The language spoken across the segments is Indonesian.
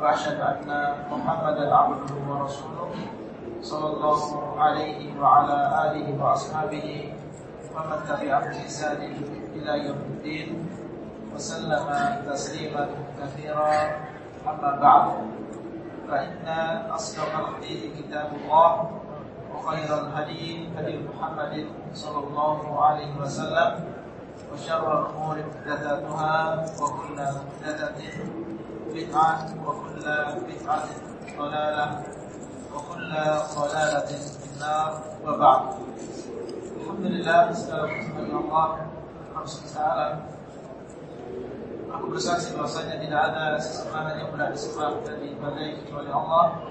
وأشهد أن محمدا عبده ورسوله صلى الله عليه وعلى آله وأصحابه ومن تبعهم بإحسان إلى يوم الدين وسلم تسليما كثيرا. أما بعد فإن أصدق الحديث كتاب الله وخير الهدي هدي محمد صلى الله عليه وسلم وشر الأمور محدثاتها وكل محدثة بدعة وكل بدعة ضلالة وكل ضلالة في النار وبعد الحمد لله segala puji Allah Subhanahu Aku bersaksi bahwasanya tidak ada sesembahan yang benar disembah dan diibadahi kecuali Allah.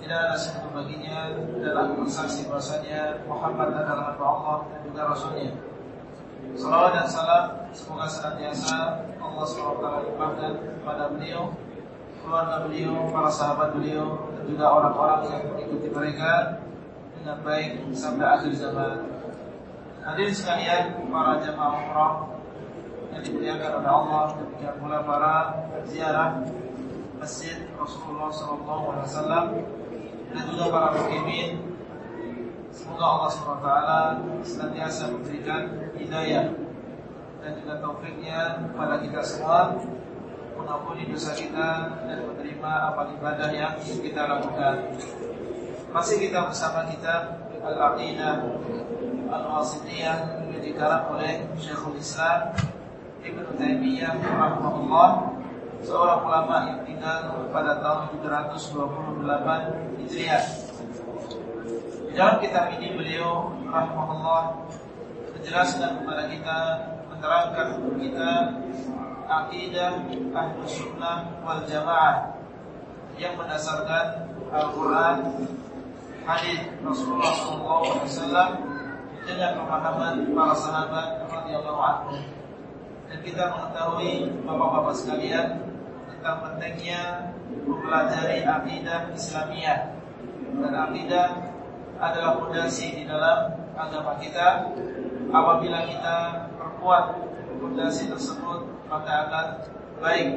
Tidak ada sekutu baginya dan aku bersaksi bahwasanya Muhammad adalah hamba Allah dan juga Rasulnya. Salawat dan salam semoga senantiasa Allah SWT limpahkan kepada beliau, keluarga beliau, para sahabat beliau, dan juga orang-orang yang mengikuti mereka dengan baik sampai akhir zaman. Hadirin sekalian, para jemaah umrah yang dimuliakan oleh Allah, demikian pula para ziarah Masjid Rasulullah SAW dan juga para mukimin. Semoga Allah SWT senantiasa memberikan hidayah dan juga taufiknya kepada kita semua mengampuni dosa kita dan menerima amal ibadah yang kita lakukan. Masih kita bersama kita Al-Aqidah Al-Wasitiyah yang dikarang oleh Syekhul Islam Ibn Taimiyah rahimahullah seorang ulama yang tinggal pada tahun 728 Hijriah. Dalam kitab ini beliau rahimahullah menjelaskan kepada kita menerangkan untuk kita akidah ahlu sunnah wal jamaah yang berdasarkan Al-Quran, hadis Rasulullah SAW dengan pemahaman para sahabat radhiyallahu anhu. Dan kita mengetahui bapak-bapak sekalian tentang pentingnya mempelajari akidah Islamiyah. Dan akidah adalah fondasi di dalam agama kita. Apabila kita perkuat fondasi tersebut, maka akan baik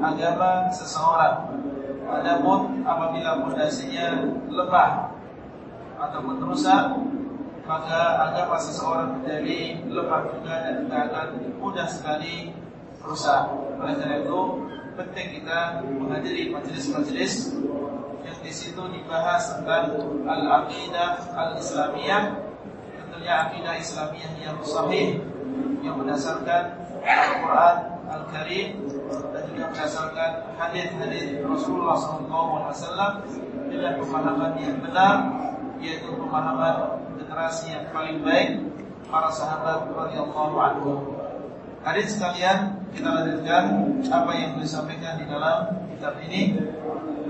agama seseorang. Adapun apabila fondasinya lemah ataupun rusak, maka agama seseorang menjadi lemah juga dan juga akan mudah sekali rusak. Oleh karena itu, penting kita menghadiri majelis-majelis yang di situ dibahas tentang al-aqidah al-islamiyah, tentunya aqidah Islamiyah yang sahih yang berdasarkan Al-Quran Al-Karim dan juga berdasarkan hadis-hadis Rasulullah SAW dengan pemahaman yang benar, yaitu pemahaman generasi yang paling baik para sahabat radhiyallahu anhu. Hadis sekalian kita lanjutkan apa yang disampaikan di dalam kitab ini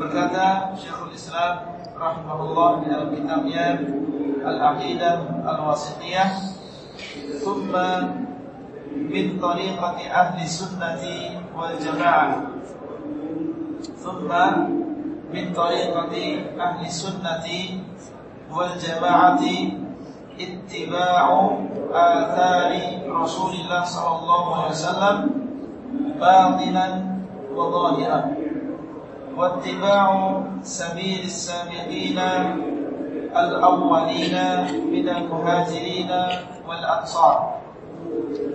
berkata Syekhul Islam rahimahullah di dalam kitabnya Al-Aqidah Al-Wasithiyah thumma min tariqati ahli sunnati wal jamaah. Thumma min tariqati ahli sunnati wal jamaati ittiba'u athari Rasulillah sallallahu alaihi wasallam batinan wa zahiran واتباع سبيل السابقين الأولين من المهاجرين والأنصار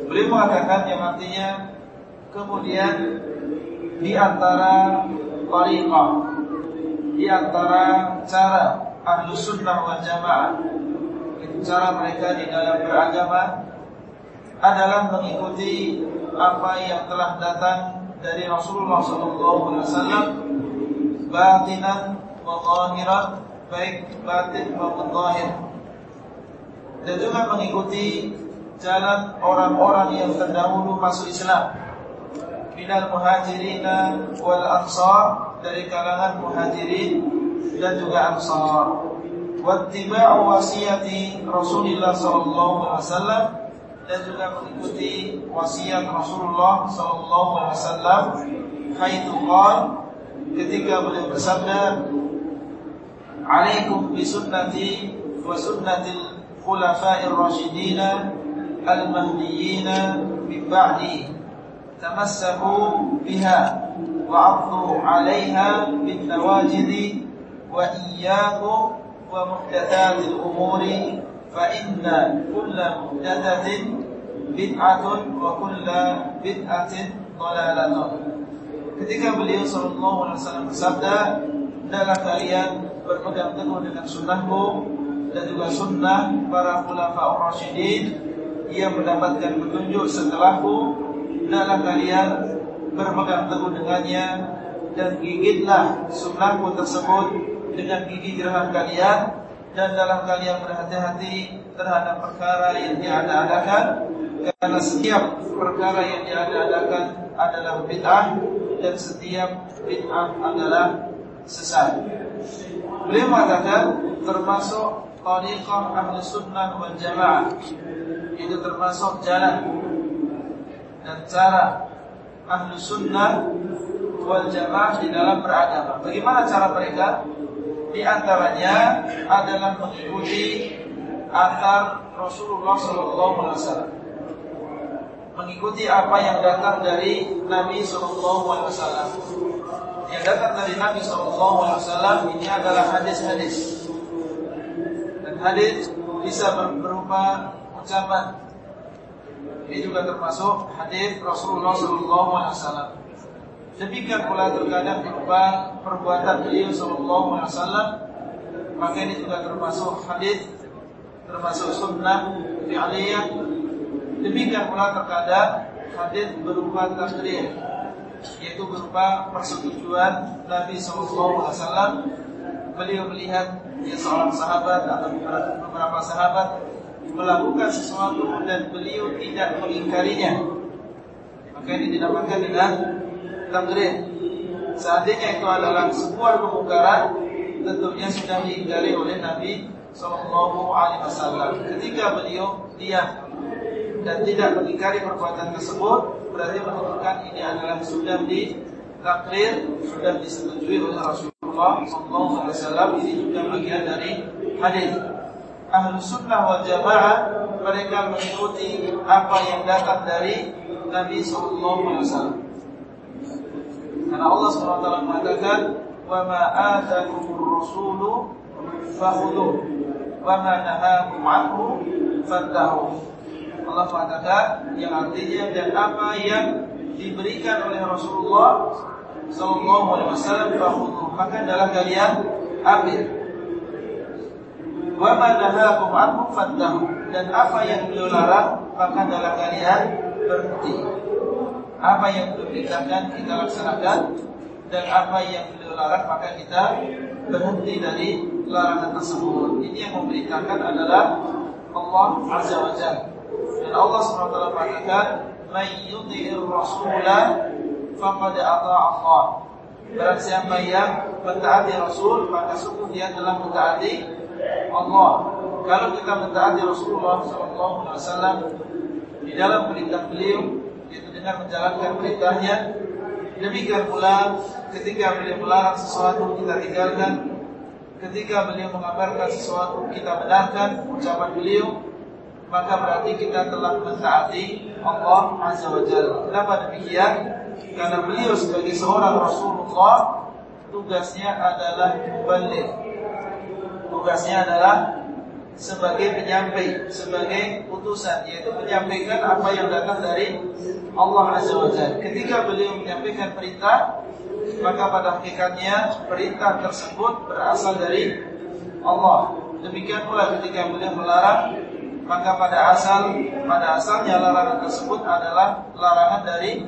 Beliau mengatakan yang artinya kemudian di antara tariqah, di antara cara ahlu sunnah wal jamaah, itu cara mereka di dalam beragama adalah mengikuti apa yang telah datang dari Rasulullah SAW batinan wa zahiran baik batin maupun zahir dan juga mengikuti jalan orang-orang yang terdahulu masuk Islam minal muhajirin wal ansar dari kalangan muhajirin dan juga Ansar. Wattiba'u wasiyati Rasulullah sallallahu alaihi wasallam dan juga mengikuti wasiat Rasulullah sallallahu alaihi wasallam haitsu qala ketika beliau bersabda Alaikum bi sunnati wa sunnatil khulafa'ir rasyidin al-mahdiyyin min ba'di tamassaku biha wa 'addu 'alayha bin nawajid wa iyyakum wa muhdatsatil umuri fa inna kulla muhdatsatin bid'atun wa kulla bid'atin dhalalatun Ketika beliau sallallahu alaihi wasallam bersabda, "Hendaklah kalian berpegang teguh dengan sunnahku dan juga sunnah para khulafaur rasyidin yang mendapatkan petunjuk setelahku. Hendaklah kalian berpegang teguh dengannya dan gigitlah sunnahku tersebut dengan gigi geraham kalian dan dalam kalian berhati-hati terhadap perkara yang diada-adakan. Karena setiap perkara yang diada-adakan adalah bid'ah dan setiap bid'ah adalah sesat. Beliau mengatakan termasuk tariqah ahli sunnah wal jamaah itu termasuk jalan dan cara ahli sunnah wal jamaah di dalam beragama. Bagaimana cara mereka? Di antaranya adalah mengikuti antar Rasulullah Sallallahu Alaihi Wasallam mengikuti apa yang datang dari Nabi Shallallahu Alaihi Wasallam. Yang datang dari Nabi Shallallahu Alaihi Wasallam ini adalah hadis-hadis dan hadis bisa berupa ucapan. Ini juga termasuk hadis Rasulullah Shallallahu Alaihi Wasallam. Demikian pula terkadang berupa perbuatan beliau Shallallahu Alaihi Wasallam. Maka ini juga termasuk hadis, termasuk sunnah fi'liyah Demikian pula terkadang hadis berupa takdir yaitu berupa persetujuan Nabi SAW beliau melihat ya, seorang sahabat atau beberapa sahabat melakukan sesuatu dan beliau tidak mengingkarinya. Maka ini dinamakan dengan takdir seandainya itu adalah sebuah kemungkaran tentunya sudah diingkari oleh Nabi SAW ketika beliau diam dan tidak mengingkari perbuatan tersebut berarti menunjukkan ini adalah sudah ditakdir, sudah disetujui oleh Rasulullah SAW. Ini juga bagian dari hadis. Ahlu sunnah wal jamaah mereka mengikuti apa yang datang dari Nabi SAW. Karena Allah SWT mengatakan, "Wa ma atakumur rasulu fakhudhuh wa ma nahakum anhu fantahu." Allah mengatakan yang artinya dan apa yang diberikan oleh Rasulullah Sallallahu Alaihi Wasallam maka adalah kalian ambil. Wa manahakum anhu fantahu dan apa yang beliau larang maka adalah kalian berhenti. Apa yang beliau perintahkan kita laksanakan dan apa yang beliau larang maka kita berhenti dari larangan tersebut. Ini yang memerintahkan adalah Allah Azza wa Jalla. Dan Allah SWT mengatakan, "Man yuti'ir rasula faqad ata'a Allah." Barang siapa yang mentaati Rasul, maka sungguh dia telah mentaati Allah. Kalau kita mentaati Rasulullah SAW di dalam perintah beliau, yaitu dengan menjalankan perintahnya, demikian pula ketika beliau melarang sesuatu kita tinggalkan, ketika beliau mengabarkan sesuatu kita benarkan ucapan beliau, maka berarti kita telah mentaati Allah Azza wa Jalla. Kenapa demikian? Karena beliau sebagai seorang Rasulullah tugasnya adalah balik. Tugasnya adalah sebagai penyampai, sebagai utusan, yaitu menyampaikan apa yang datang dari Allah Azza wa Jalla. Ketika beliau menyampaikan perintah, maka pada hakikatnya perintah tersebut berasal dari Allah. Demikian pula ketika beliau melarang maka pada asal pada asalnya larangan tersebut adalah larangan dari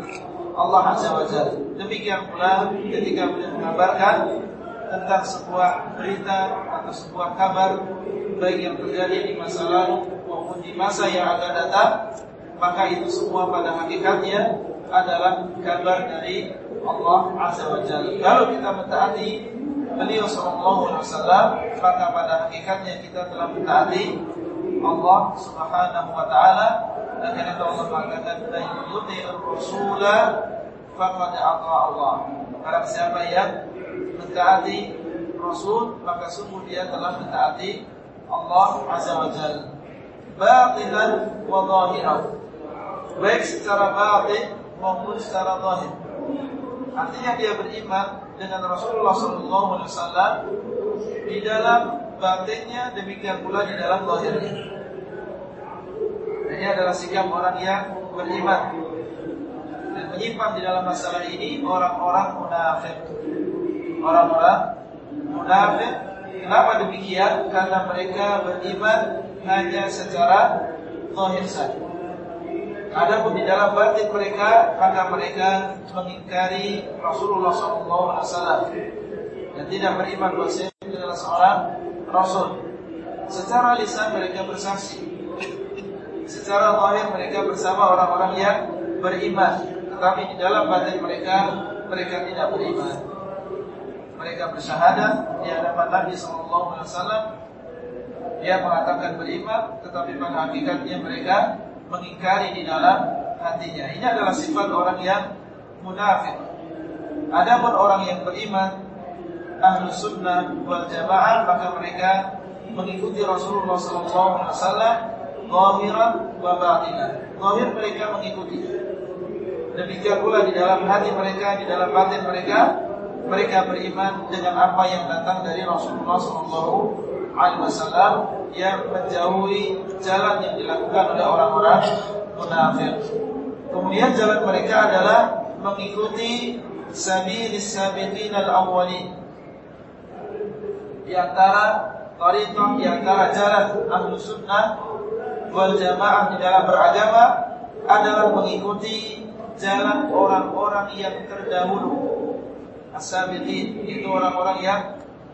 Allah Azza wa Jalla. Demikian pula ketika beliau mengabarkan tentang sebuah berita atau sebuah kabar baik yang terjadi di masa lalu maupun di masa yang akan datang, maka itu semua pada hakikatnya adalah kabar dari Allah Azza wa Jalla. Kalau kita mentaati beliau sallallahu alaihi wasallam maka pada hakikatnya kita telah mentaati Allah Subhanahu wa taala dan karena Allah mengatakan la yuti'ir rasula faqad ata Allah. Barang siapa yang mentaati Rasul maka sungguh dia telah mentaati Allah Azza wa Jalla. Batinan wa zahiran. Baik secara batin maupun secara zahir. Artinya dia beriman dengan Rasulullah sallallahu alaihi wasallam di dalam batinnya demikian pula di dalam zahirnya. Ini adalah sikap orang yang beriman dan menyimpan di dalam masalah ini orang-orang munafik. Orang-orang munafik. Kenapa demikian? Karena mereka beriman hanya secara zahir saja. Adapun di dalam batin mereka, maka mereka mengingkari Rasulullah SAW dan tidak beriman bahwa adalah seorang Rasul. Secara lisan mereka bersaksi, secara zahir mereka bersama orang-orang yang beriman, tetapi di dalam batin mereka mereka tidak beriman. Mereka bersyahadat di hadapan Nabi SAW. Dia mengatakan beriman, tetapi pada hakikatnya mereka mengingkari di dalam hatinya. Ini adalah sifat orang yang munafik. Adapun orang yang beriman, ahlu sunnah wal jamaah, maka mereka mengikuti Rasulullah SAW zahiran wa batinan. Zahir mereka mengikuti. Demikian pula di dalam hati mereka, di dalam batin mereka, mereka beriman dengan apa yang datang dari Rasulullah SAW alaihi wasallam yang menjauhi jalan yang dilakukan oleh orang-orang munafik. Kemudian jalan mereka adalah mengikuti sabilis sabiqin al-awwalin. Di antara tariqah di antara jalan ahlu sunnah wal jamaah di dalam beragama adalah mengikuti jalan orang-orang yang terdahulu. As-sabiqin itu orang-orang yang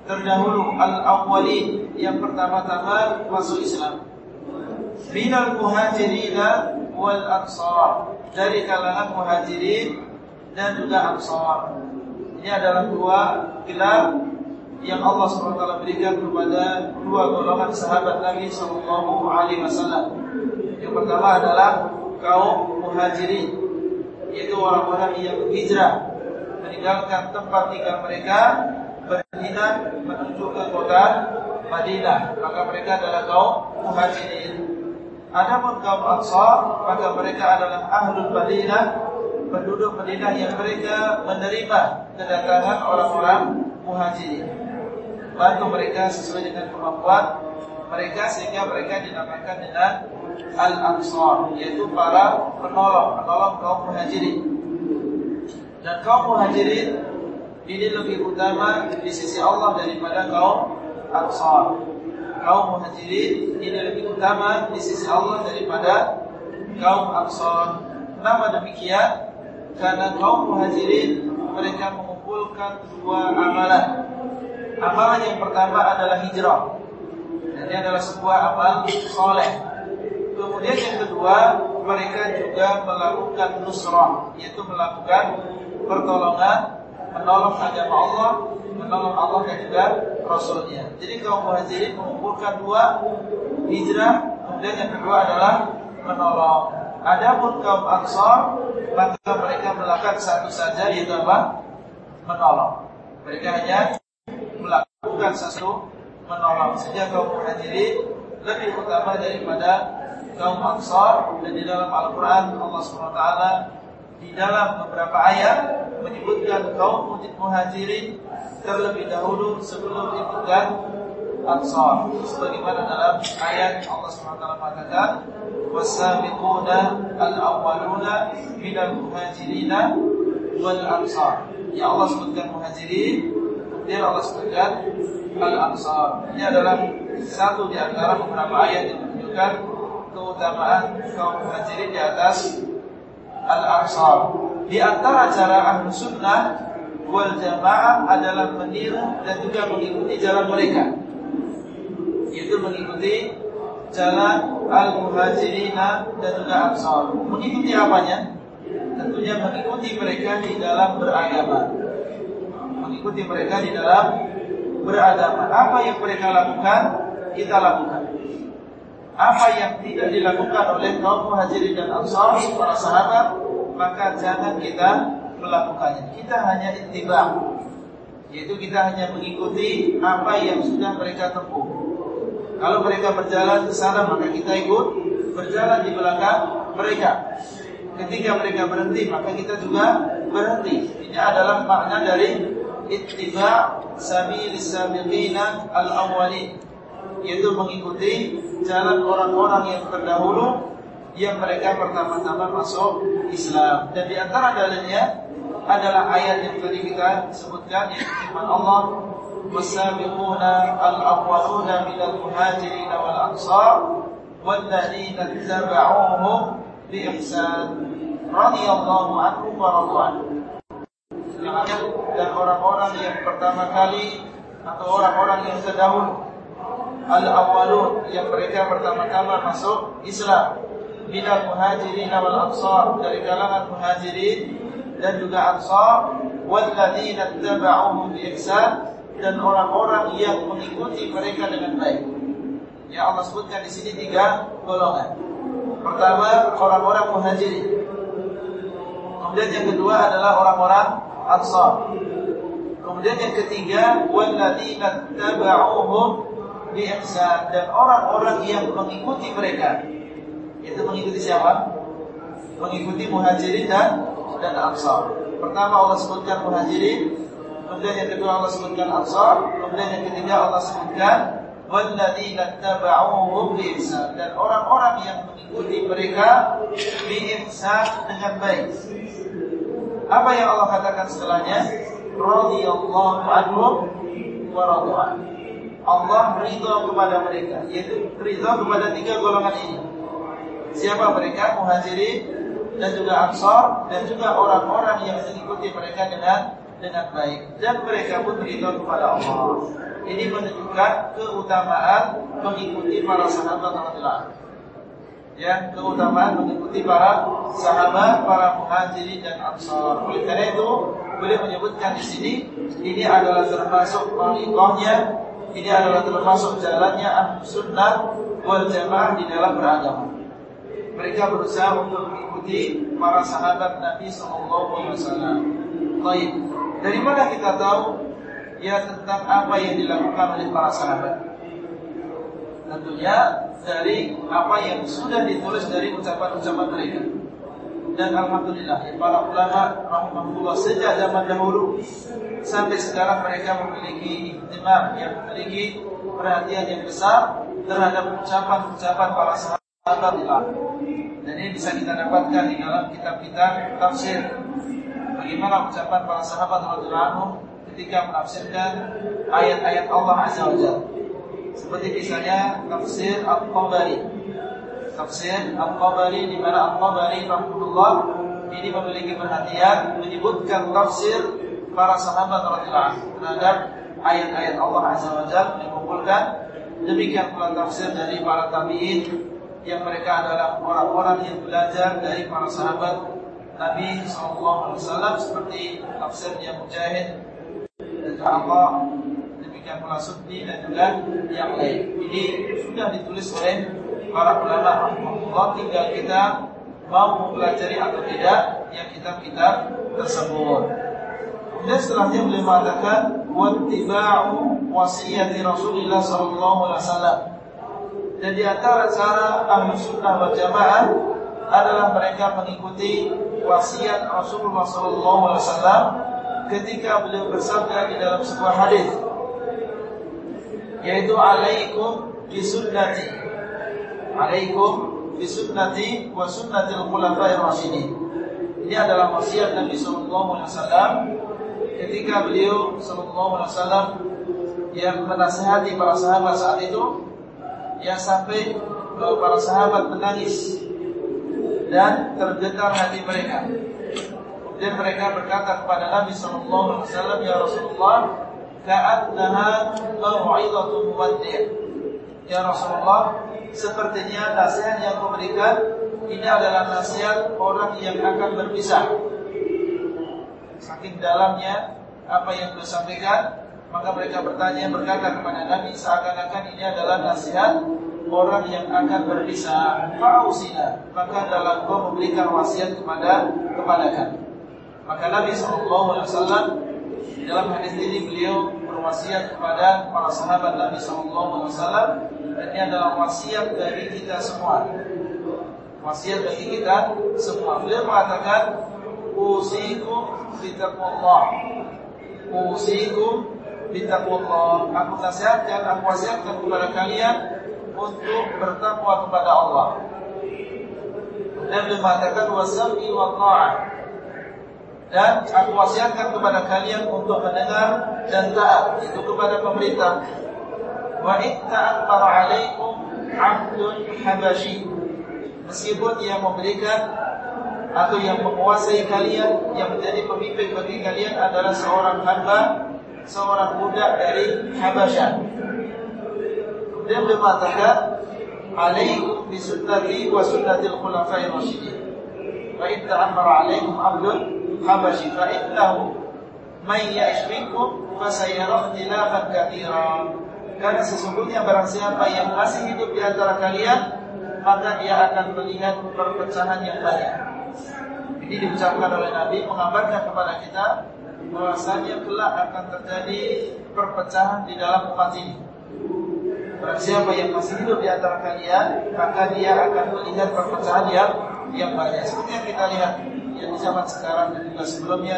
terdahulu al-awwalin yang pertama-tama masuk Islam. Minal muhajirina wal ansar dari kalangan muhajirin dan juga ansar. Ini adalah dua gelar yang Allah SWT berikan kepada dua golongan sahabat Nabi Wasallam. Yang pertama adalah kaum muhajirin, yaitu orang-orang yang hijrah meninggalkan tempat tinggal mereka berhijrah menuju ke kota Madinah. Maka mereka adalah kaum muhajirin. Adapun kaum Ansar, maka mereka adalah ahlul Madinah, penduduk Madinah yang mereka menerima kedatangan orang-orang muhajirin. Bantu mereka sesuai dengan kemampuan mereka sehingga mereka dinamakan dengan Al-Ansar, yaitu para penolong, penolong kaum muhajirin. Dan kaum muhajirin ini lebih utama di sisi Allah daripada kaum Ansar. Kaum Muhajirin ini lebih utama di sisi Allah daripada kaum Ansar. Kenapa demikian? Karena kaum Muhajirin mereka mengumpulkan dua amalan. Amalan yang pertama adalah hijrah. Dan ini adalah sebuah amal soleh. Kemudian yang kedua, mereka juga melakukan nusrah, yaitu melakukan pertolongan menolong agama Allah, menolong Allah dan juga Rasulnya. Jadi kaum muhajirin mengumpulkan dua hijrah, kemudian yang kedua adalah menolong. Adapun kaum ansar, maka mereka melakukan satu saja yaitu apa? Menolong. Mereka hanya melakukan satu menolong. Sehingga kaum muhajirin lebih utama daripada kaum ansar. Dan di dalam Al-Quran Allah SWT di dalam beberapa ayat menyebutkan kaum muhajirin terlebih dahulu sebelum disebutkan ansar. Sebagaimana dalam ayat Allah SWT mengatakan wasabiquna al-awwaluna minal muhajirina wal ansar. Ya Allah sebutkan muhajirin kemudian Allah sebutkan al-ansar ini adalah satu di antara beberapa ayat yang menunjukkan keutamaan kaum muhajirin di atas al-ansar. Di antara cara ahlu sunnah wal jamaah adalah meniru dan juga mengikuti jalan mereka. Yaitu mengikuti jalan al-muhajirina dan juga ansar. Mengikuti apanya? Tentunya mengikuti mereka di dalam beragama. Mengikuti mereka di dalam beragama. Apa yang mereka lakukan, kita lakukan. Apa yang tidak dilakukan oleh kaum muhajirin dan ansar, para sahabat, maka jangan kita melakukannya. Kita hanya ittiba, yaitu kita hanya mengikuti apa yang sudah mereka tempuh. Kalau mereka berjalan ke sana, maka kita ikut berjalan di belakang mereka. Ketika mereka berhenti, maka kita juga berhenti. Ini adalah makna dari ittiba sabilis sabiqina al-awwalin. Yaitu mengikuti jalan orang-orang yang terdahulu yang mereka pertama-tama masuk Islam. Dan di antara dalilnya adalah ayat yang tadi kita sebutkan yaitu firman Allah wasabiquna al-awwaluna minal muhajirin wal ansar walladzina tabauhum bi ihsan. Radhiyallahu anhum wa radwan dan orang-orang yang pertama kali atau orang-orang yang terdahulu al-awwalun yang mereka pertama-tama masuk Islam minal muhajirin wal ansar dari kalangan muhajirin dan juga ansar walladzina tabauhum bi ihsan dan orang-orang yang mengikuti mereka dengan baik. Ya Allah sebutkan di sini tiga golongan. Pertama orang-orang muhajirin. Kemudian yang kedua adalah orang-orang ansar. Kemudian yang ketiga walladzina tabauhum bi ihsan dan orang-orang yang mengikuti mereka. Itu mengikuti siapa? Mengikuti muhajirin dan dan ansar. Pertama Allah sebutkan muhajirin, kemudian yang kedua Allah sebutkan ansar, kemudian yang ketiga Allah sebutkan walladzina tabauhum bi ihsan dan orang-orang yang mengikuti mereka bi ihsan dengan baik. Apa yang Allah katakan setelahnya? Radhiyallahu anhum wa radwan. Allah ridha kepada mereka, yaitu ridha kepada tiga golongan ini. Siapa mereka? Muhajirin dan juga Ansar dan juga orang-orang yang mengikuti mereka dengan dengan baik dan mereka pun ridha kepada Allah. Ini menunjukkan keutamaan mengikuti para sahabat Allah ya keutamaan mengikuti para sahabat, para muhajirin dan ansar. Oleh karena itu, boleh menyebutkan di sini ini adalah termasuk pengikutnya, ini adalah termasuk jalannya sunnah wal jamaah di dalam beragama. Mereka berusaha untuk mengikuti para sahabat Nabi Alaihi Wasallam. Baik, dari mana kita tahu ya tentang apa yang dilakukan oleh para sahabat? Tentunya dari apa yang sudah ditulis dari ucapan-ucapan mereka. Dan alhamdulillah para ulama rahimahullah sejak zaman dahulu sampai sekarang mereka memiliki ihtimam yang memiliki perhatian yang besar terhadap ucapan-ucapan para sahabat Dan ini bisa kita dapatkan di dalam kitab-kitab tafsir. Bagaimana ucapan para sahabat radhiyallahu ketika menafsirkan ayat-ayat Allah Azza wa Jalla. Seperti misalnya tafsir Al-Qabari. Tafsir Al-Qabari di mana Al-Qabari rahimahullah ini memiliki perhatian menyebutkan tafsir para sahabat radhiyallahu terhadap ayat-ayat Allah Azza wa Jalla mengumpulkan demikian pula tafsir dari para tabi'in yang mereka adalah orang-orang yang belajar dari para sahabat Nabi SAW seperti tafsirnya Mujahid dan Allah demikian pula dan juga yang lain. Ini sudah ditulis oleh para ulama rahimahullah tinggal kita mau mempelajari atau tidak yang kitab-kitab tersebut. Kemudian setelahnya beliau mengatakan wattiba'u wasiyati Rasulullah sallallahu alaihi wasallam. Dan di antara cara ahlu sunnah adalah mereka mengikuti wasiat Rasulullah sallallahu alaihi wasallam ketika beliau bersabda di dalam sebuah hadis yaitu alaikum bisunnati alaikum bisunnati wa sunnatil khulafa'ir rasyidin ini adalah wasiat Nabi sallallahu alaihi wasallam ketika beliau sallallahu alaihi wasallam yang menasihati para sahabat saat itu yang sampai para sahabat menangis dan tergetar hati mereka. Kemudian mereka berkata kepada Nabi sallallahu alaihi wasallam, "Ya Rasulullah, ka'annaha mau'izatu muwaddi'. Ya Rasulullah, sepertinya nasihat yang kau berikan ini adalah nasihat orang yang akan berpisah. Saking dalamnya apa yang kau sampaikan, Maka mereka bertanya berkata kepada Nabi seakan-akan ini adalah nasihat orang yang akan berpisah. Fausina, maka dalam kau memberikan wasiat kepada kepada kami. Maka Nabi SAW dalam hadis ini beliau berwasiat kepada para sahabat Nabi SAW dan ini adalah wasiat dari kita semua. Wasiat bagi kita semua. Beliau mengatakan usikum bitaqwallah. Usikum bitaqwallah. Aku nasihatkan, aku wasiatkan kepada kalian untuk bertakwa kepada Allah. Dan beliau mengatakan wasami wa ta'ah. Dan aku wasiatkan kepada kalian untuk mendengar dan taat itu kepada pemerintah. Wa itta'akkara 'alaikum 'abdun habashi. Meskipun yang memberikan atau yang menguasai kalian, yang menjadi pemimpin bagi kalian adalah seorang hamba, seorang budak dari Habasyah. Kemudian beliau mengatakan, "Alaikum bi wa sunnatil khulafai rasyidin." Wa in ta'ammara 'alaikum 'abdun habashi fa innahu man ya'ish minkum fasayara ikhtilafan katsiran. Karena sesungguhnya barang siapa yang masih hidup di antara kalian, maka dia akan melihat perpecahan yang banyak. Ini diucapkan oleh Nabi mengabarkan kepada kita bahwasanya kelak akan terjadi perpecahan di dalam umat ini. Barang siapa yang masih hidup di antara kalian, maka dia akan melihat perpecahan yang yang banyak. Seperti yang kita lihat yang di zaman sekarang dan juga sebelumnya,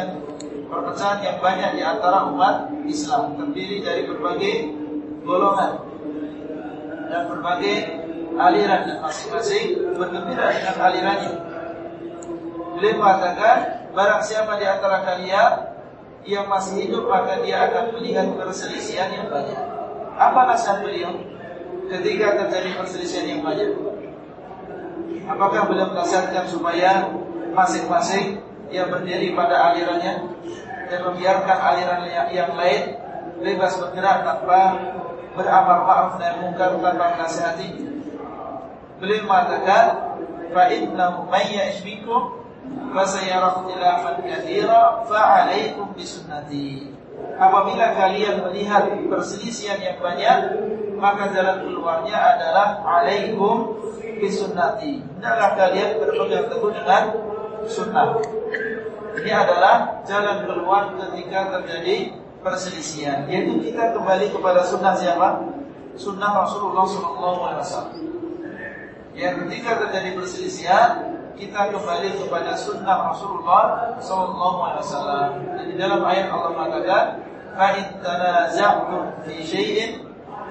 perpecahan yang banyak di antara umat Islam terdiri dari berbagai golongan dan berbagai aliran dan masing-masing bergembira dengan alirannya. Beliau mengatakan, barang siapa di antara kalian yang masih hidup maka dia akan melihat perselisihan yang banyak. Apa nasihat beliau ketika terjadi perselisihan yang banyak? Apakah beliau menasihatkan supaya masing-masing yang berdiri pada alirannya dan membiarkan aliran yang lain bebas bergerak tanpa beramar ma'ruf dan mungkar tanpa menasihati? Beliau mengatakan, "Fa innahu may ya'ish fasayara ikhtilafan katsira fa'alaikum bisunnati. Apabila kalian melihat perselisihan yang banyak, maka jalan keluarnya adalah alaikum bisunnati. Hendaklah kalian berpegang teguh dengan sunnah. Ini adalah jalan keluar ketika terjadi perselisihan. Yaitu kita kembali kepada sunnah siapa? Sunnah Rasulullah SAW. Yang ketika terjadi perselisihan, kita kembali kepada sunnah Rasulullah Wasallam. Dan di dalam ayat Allah mengatakan, "Fa in tanaza'tum fi syai'in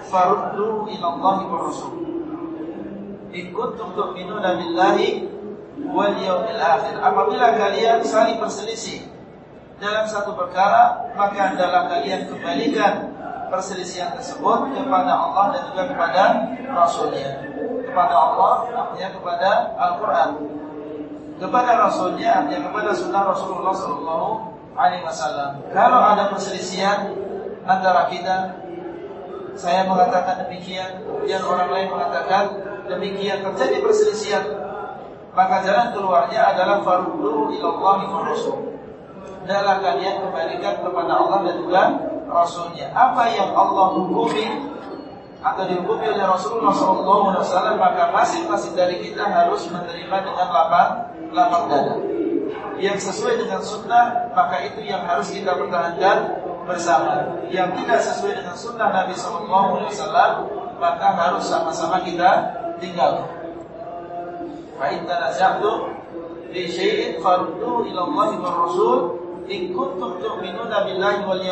faruddu ila Allah wa Rasul." In kuntum tu'minuna wal yawmil akhir. Apabila kalian saling berselisih dalam satu perkara, maka hendaklah kalian kembalikan perselisihan tersebut kepada Allah dan juga kepada Rasulnya. Kepada Allah, artinya kepada Al-Quran kepada Rasulnya artinya kepada sunnah Rasulullah Sallallahu Alaihi Wasallam. Kalau ada perselisihan antara kita, saya mengatakan demikian, kemudian orang lain mengatakan demikian, terjadi perselisihan, maka jalan keluarnya adalah farudhu ilallahi wa. Adalah kalian kembalikan kepada Allah dan juga Rasulnya. Apa yang Allah hukumi atau dihukumi oleh Rasulullah SAW maka masing-masing dari kita harus menerima dengan lapang lapang dada. Yang sesuai dengan sunnah maka itu yang harus kita pertahankan bersama. Yang tidak sesuai dengan sunnah Nabi SAW maka harus sama-sama kita tinggal. Fa'in tanaza'tum fi syai'in wa Rasul in kuntum tu'minuna wal.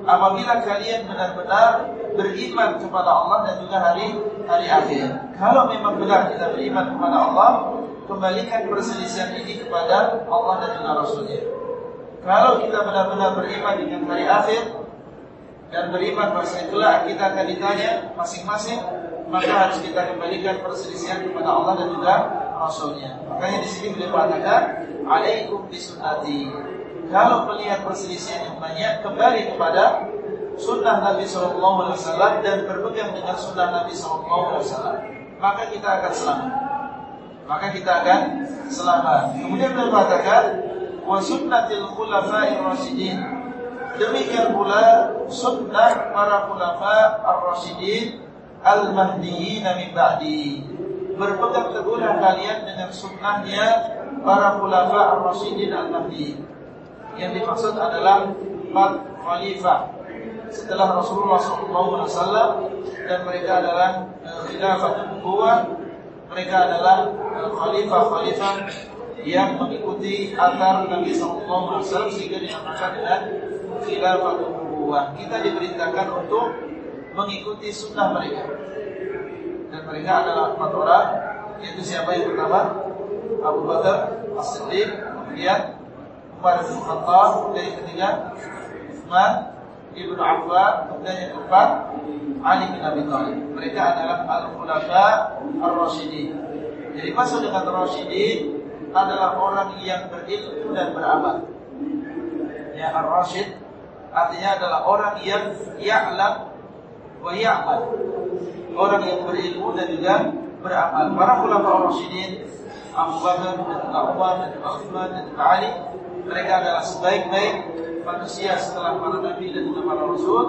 Apabila kalian benar-benar beriman kepada Allah dan juga hari hari akhir. Kalau memang benar kita beriman kepada Allah, kembalikan perselisihan ini kepada Allah dan juga Rasulnya. Kalau kita benar-benar beriman dengan hari akhir dan beriman bahwa itulah kita akan ditanya masing-masing, maka harus kita kembalikan perselisihan kepada Allah dan juga Rasulnya. Makanya di sini beliau mengatakan, "Alaikum bisunnati." Kalau melihat perselisihan yang banyak, kembali kepada sunnah Nabi SAW dan berpegang dengan sunnah Nabi SAW, maka kita akan selamat maka kita akan selamat. Kemudian beliau mengatakan wa sunnatil khulafa'ir rasyidin Demikian pula sunnah para khulafa ar-rasyidin al-mahdiyyin min ba'di. Berpegang teguhlah kalian dengan sunnahnya para khulafa ar-rasyidin al-mahdiyyin. Yang dimaksud adalah empat khalifah setelah Rasulullah SAW dan mereka adalah eh, khilafah nubuwah mereka adalah eh, khalifah-khalifah yang mengikuti atar Nabi SAW sehingga dinamakan dengan khilafah nubuwah. Kita diperintahkan untuk mengikuti sunnah mereka. Dan mereka adalah empat orang, yaitu siapa yang pertama? Abu Bakar As-Siddiq, kemudian Umar bin Khattab, dan yang ketiga Utsman Ibnu Affan, kemudian yang keempat Ali bin Abi Thalib. Mereka adalah al-khulafa ar-rasyidin. Jadi masuk dengan ar-rasyidin adalah orang yang berilmu dan beramal. Ya ar-rasyid artinya adalah orang yang ya'lam wa ya'mal. Orang yang berilmu dan juga beramal. Para ulama ar-rasyidin Abu Bakar dan Umar dan Uthman dan Ali mereka adalah sebaik-baik manusia setelah para nabi dan juga para rasul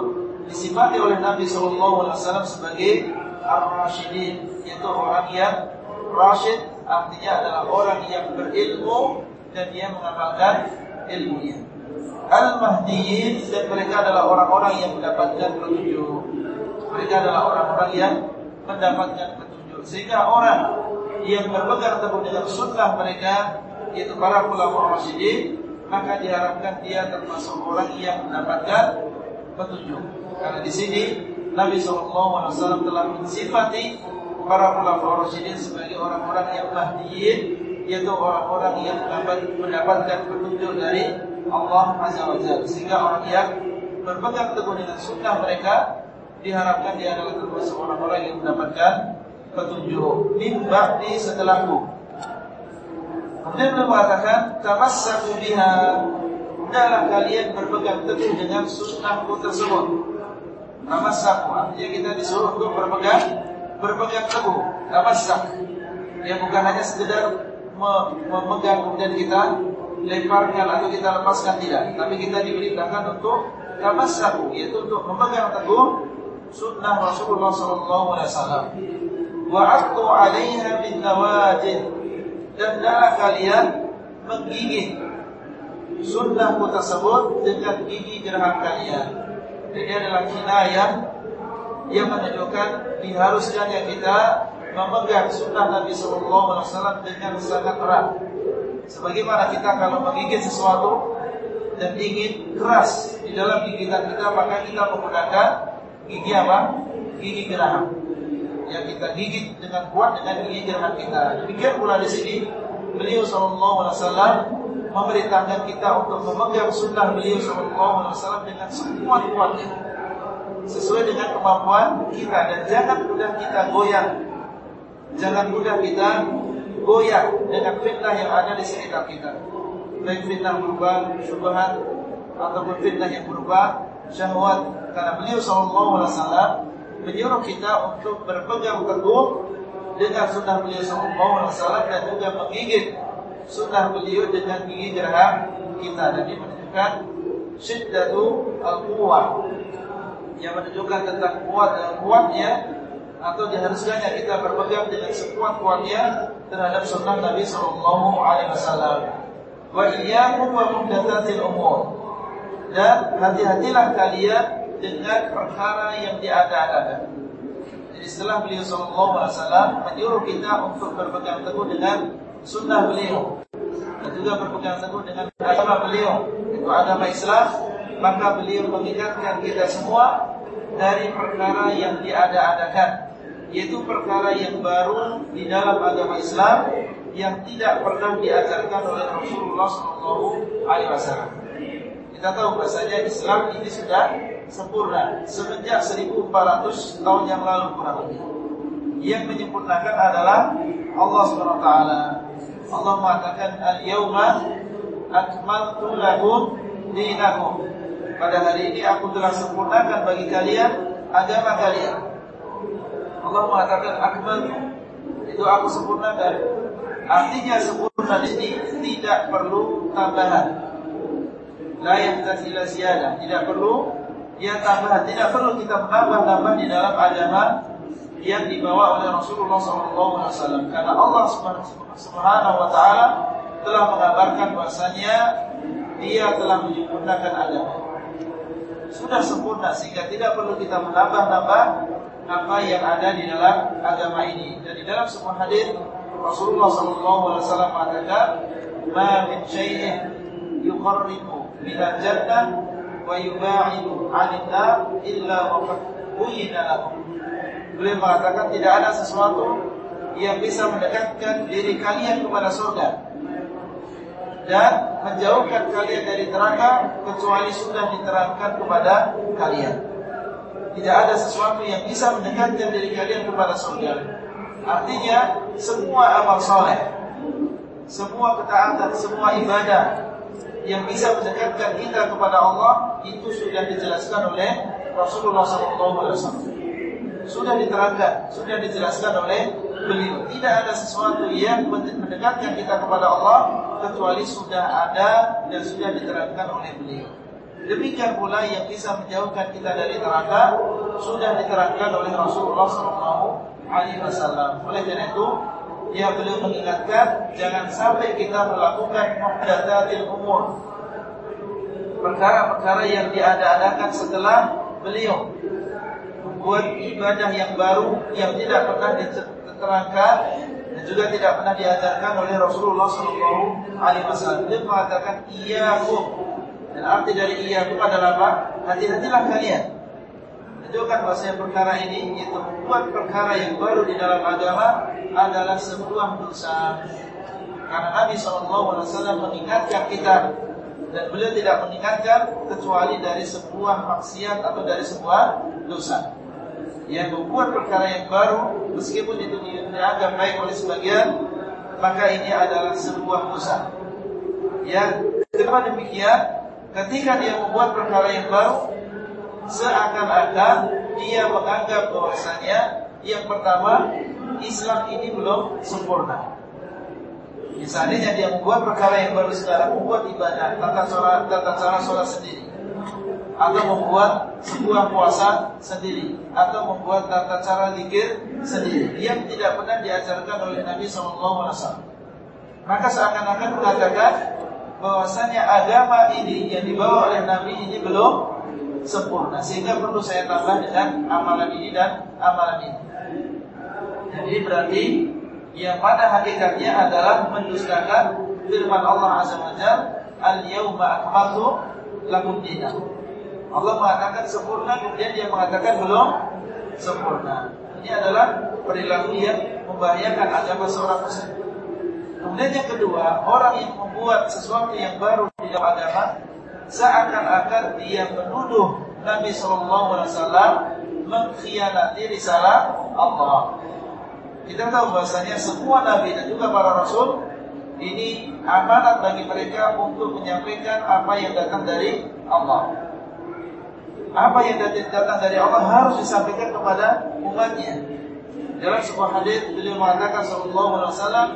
disifati oleh Nabi SAW sebagai ar-rasyidin yaitu orang yang rasyid artinya adalah orang yang berilmu dan dia mengamalkan ilmunya. Al-Mahdiyin dan mereka adalah orang-orang yang mendapatkan petunjuk. Mereka adalah orang-orang yang mendapatkan petunjuk. Sehingga orang yang berpegang teguh dengan sunnah mereka yaitu para ulama rasyidin maka diharapkan dia termasuk orang yang mendapatkan petunjuk. Karena di sini Nabi SAW telah mensifati para ulama rasyidin sebagai orang-orang yang mahdiyin yaitu orang-orang yang mendapatkan petunjuk dari Allah Azza wa Jalla sehingga orang yang berpegang teguh dengan sunnah mereka diharapkan dia adalah termasuk orang-orang yang mendapatkan petunjuk. Mimba di setelahku. Kemudian beliau mengatakan tamassaku biha. Hendaklah kalian berpegang teguh dengan sunnahku tersebut. Tamassaku artinya kita disuruh untuk berpegang berpegang teguh, tamassak. Yang bukan hanya sekedar memegang kemudian kita lemparkan atau kita lepaskan tidak, tapi kita diberitakan untuk tamassaku, yaitu untuk memegang teguh sunnah Rasulullah SAW. Wa aqu 'alaiha bin nawajid dan darah kalian menggigit sunnahku tersebut dengan gigi geraham kalian. Ini adalah kinayah yang menunjukkan diharuskannya kita memegang sunnah Nabi SAW dengan sangat erat. Sebagaimana kita kalau menggigit sesuatu dan ingin keras di dalam gigitan kita, maka kita menggunakan gigi apa? Gigi geraham. Yang kita gigit dengan kuat dengan gigi geraham kita. Demikian pula di sini beliau SAW memerintahkan kita untuk memegang sunnah beliau SAW dengan semua kuatnya sesuai dengan kemampuan kita dan jangan mudah kita goyah. Jangan mudah kita goyah dengan fitnah yang ada di sekitar kita. Baik fitnah berupa syubhat ataupun fitnah yang berupa syahwat. Karena beliau sallallahu alaihi wasallam menyuruh kita untuk berpegang teguh dengan sunnah beliau sallallahu alaihi wasallam dan juga menggigit sunnah beliau dengan gigi geraham kita dan ini menunjukkan syiddatu al-quwwah yang menunjukkan tentang kuat uh, kuatnya atau diharuskannya kita berpegang dengan sekuat kuatnya terhadap sunnah Nabi Sallallahu Alaihi Wasallam. Wa iyyakum wa muhdatsatil umur. Dan hati-hatilah kalian dengan perkara yang diada-adakan. Jadi setelah beliau Sallallahu Alaihi Wasallam menyuruh kita untuk berpegang teguh dengan sunnah beliau dan juga berpegang teguh dengan agama beliau, itu agama Islam maka beliau mengingatkan kita semua dari perkara yang diada-adakan yaitu perkara yang baru di dalam agama Islam yang tidak pernah diajarkan oleh Rasulullah SAW. Kita tahu bahasanya Islam ini sudah sempurna sejak 1400 tahun yang lalu kurang lebih. Yang menyempurnakan adalah Allah SWT. Allah mengatakan al-yauma akmaltu lakum dinakum pada hari ini aku telah sempurnakan bagi kalian agama kalian. Allah mengatakan akmal itu aku sempurnakan. Artinya sempurna ini tidak perlu tambahan. La yahtaju ila ziyadah. Tidak perlu dia tambah, tidak perlu kita menambah-tambah di dalam agama yang dibawa oleh Rasulullah SAW. Karena Allah Subhanahu Wa Taala telah mengabarkan bahasanya Dia telah menyempurnakan agama. Sudah sempurna sehingga tidak perlu kita menambah-nambah apa yang ada di dalam agama ini. Dan di dalam sebuah hadis Rasulullah SAW mengatakan, "Ma min syai'in yuqarribu min al-jannah wa Beliau mengatakan tidak ada sesuatu yang bisa mendekatkan diri kalian kepada surga dan menjauhkan kalian dari neraka kecuali sudah diterangkan kepada kalian. Tidak ada sesuatu yang bisa mendekatkan diri kalian kepada surga. Artinya semua amal soleh, semua ketaatan, semua ibadah yang bisa mendekatkan kita kepada Allah itu sudah dijelaskan oleh Rasulullah SAW. Sudah diterangkan, sudah dijelaskan oleh beliau. Tidak ada sesuatu yang mendekatkan kita kepada Allah kecuali sudah ada dan sudah diterangkan oleh beliau. Demikian pula yang bisa menjauhkan kita dari neraka sudah diterangkan oleh Rasulullah SAW. Oleh karena itu, ya beliau mengingatkan jangan sampai kita melakukan muhdatsatil umur perkara-perkara yang diada-adakan setelah beliau membuat ibadah yang baru yang tidak pernah diterangkan dan juga tidak pernah diajarkan oleh Rasulullah Shallallahu Alaihi Wasallam. Dia mengatakan iyyakum dan arti dari iyyakum adalah apa? Hati-hatilah kalian menunjukkan bahasanya perkara ini itu membuat perkara yang baru di dalam agama adalah sebuah dosa. Karena Nabi SAW mengingatkan kita dan beliau tidak mengingatkan kecuali dari sebuah maksiat atau dari sebuah dosa. Yang membuat perkara yang baru meskipun itu dianggap baik oleh sebagian, maka ini adalah sebuah dosa. Ya, kenapa demikian? Ketika dia membuat perkara yang baru, seakan-akan dia menganggap bahwasanya yang pertama Islam ini belum sempurna. Misalnya dia membuat perkara yang baru sekarang, membuat ibadah, tata cara tata cara sholat sendiri, atau membuat sebuah puasa sendiri, atau membuat tata cara zikir sendiri, yang tidak pernah diajarkan oleh Nabi SAW. Maka seakan-akan mengatakan bahwasanya agama ini yang dibawa oleh Nabi ini belum sempurna sehingga perlu saya tambah dengan amalan ini dan amalan ini. Jadi berarti yang pada hakikatnya adalah mendustakan firman Allah Azza wa Jalla, "Al-yauma akmaltu lakum dinakum." Allah mengatakan sempurna kemudian dia mengatakan belum sempurna. Ini adalah perilaku yang membahayakan agama seorang muslim. Kemudian yang kedua, orang yang membuat sesuatu yang baru di dalam agama seakan-akan dia menuduh Nabi Shallallahu Alaihi Wasallam mengkhianati risalah Allah. Kita tahu bahasanya semua Nabi dan juga para Rasul ini amanat bagi mereka untuk menyampaikan apa yang datang dari Allah. Apa yang datang dari Allah harus disampaikan kepada umatnya. Dalam sebuah hadis beliau mengatakan sallallahu alaihi wasallam,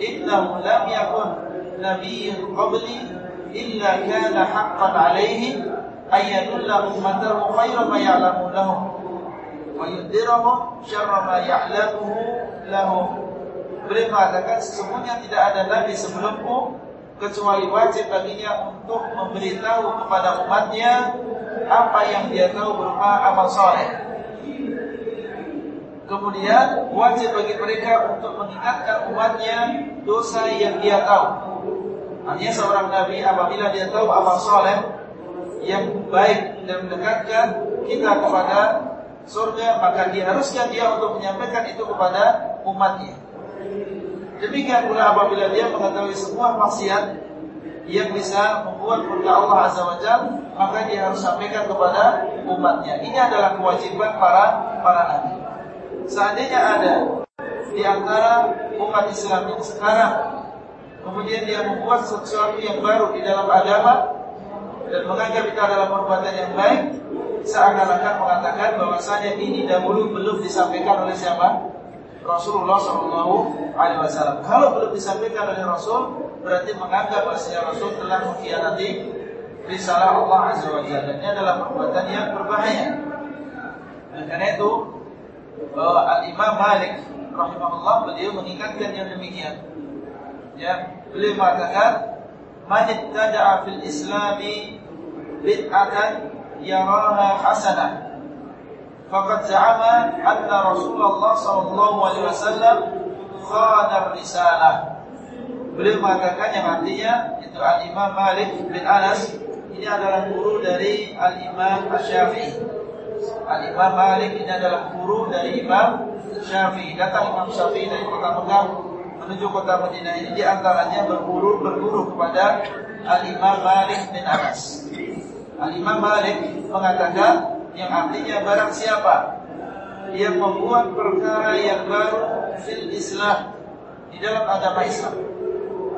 "Innahu lam yakun nabiyyun qabli illa kana haqqan alaihi ayadulla ummatahu khairan ma ya'lamu lahum wa yudhirahum syarra ma ya'lamuhu lahum Beliau mengatakan sesungguhnya tidak ada nabi sebelumku kecuali wajib baginya untuk memberitahu kepada umatnya apa yang dia tahu berupa amal soleh. Kemudian wajib bagi mereka untuk mengingatkan umatnya dosa yang dia tahu. Artinya seorang nabi apabila dia tahu amal soleh yang baik dan mendekatkan kita kepada surga, maka diharuskan dia untuk menyampaikan itu kepada umatnya. Demikian pula apabila dia mengetahui semua maksiat yang bisa membuat murka Allah Azza wa Jal, maka dia harus sampaikan kepada umatnya. Ini adalah kewajiban para para nabi. Seandainya ada di antara umat Islam yang sekarang kemudian dia membuat sesuatu yang baru di dalam agama dan menganggap itu adalah perbuatan yang baik, seakan-akan mengatakan bahwasanya ini dahulu belum disampaikan oleh siapa? Rasulullah Shallallahu Alaihi Wasallam. Kalau belum disampaikan oleh Rasul, berarti menganggap bahwasanya Rasul telah mengkhianati risalah Allah Azza wa Jalla. Ini adalah perbuatan yang berbahaya. Dan karena itu uh, Al-Imam Malik rahimahullah beliau mengingatkan yang demikian. Ya, beliau mengatakan man ittada'a fil islami bid'atan yaraha hasanah faqad za'ama anna Rasulullah sallallahu alaihi wasallam khana risalah Beliau mengatakan yang artinya itu Al-Imam Malik bin Anas ini adalah guru dari Al-Imam Syafi'i. Al-Imam Malik ini adalah guru dari Imam Syafi'i. Datang Imam Syafi'i dari kota Mekah menuju kota Madinah ini di antaranya berguru kepada Al-Imam Malik bin Anas. Al-Imam Malik mengatakan yang artinya barang siapa? Yang membuat perkara yang baru fil Islam di dalam agama Islam.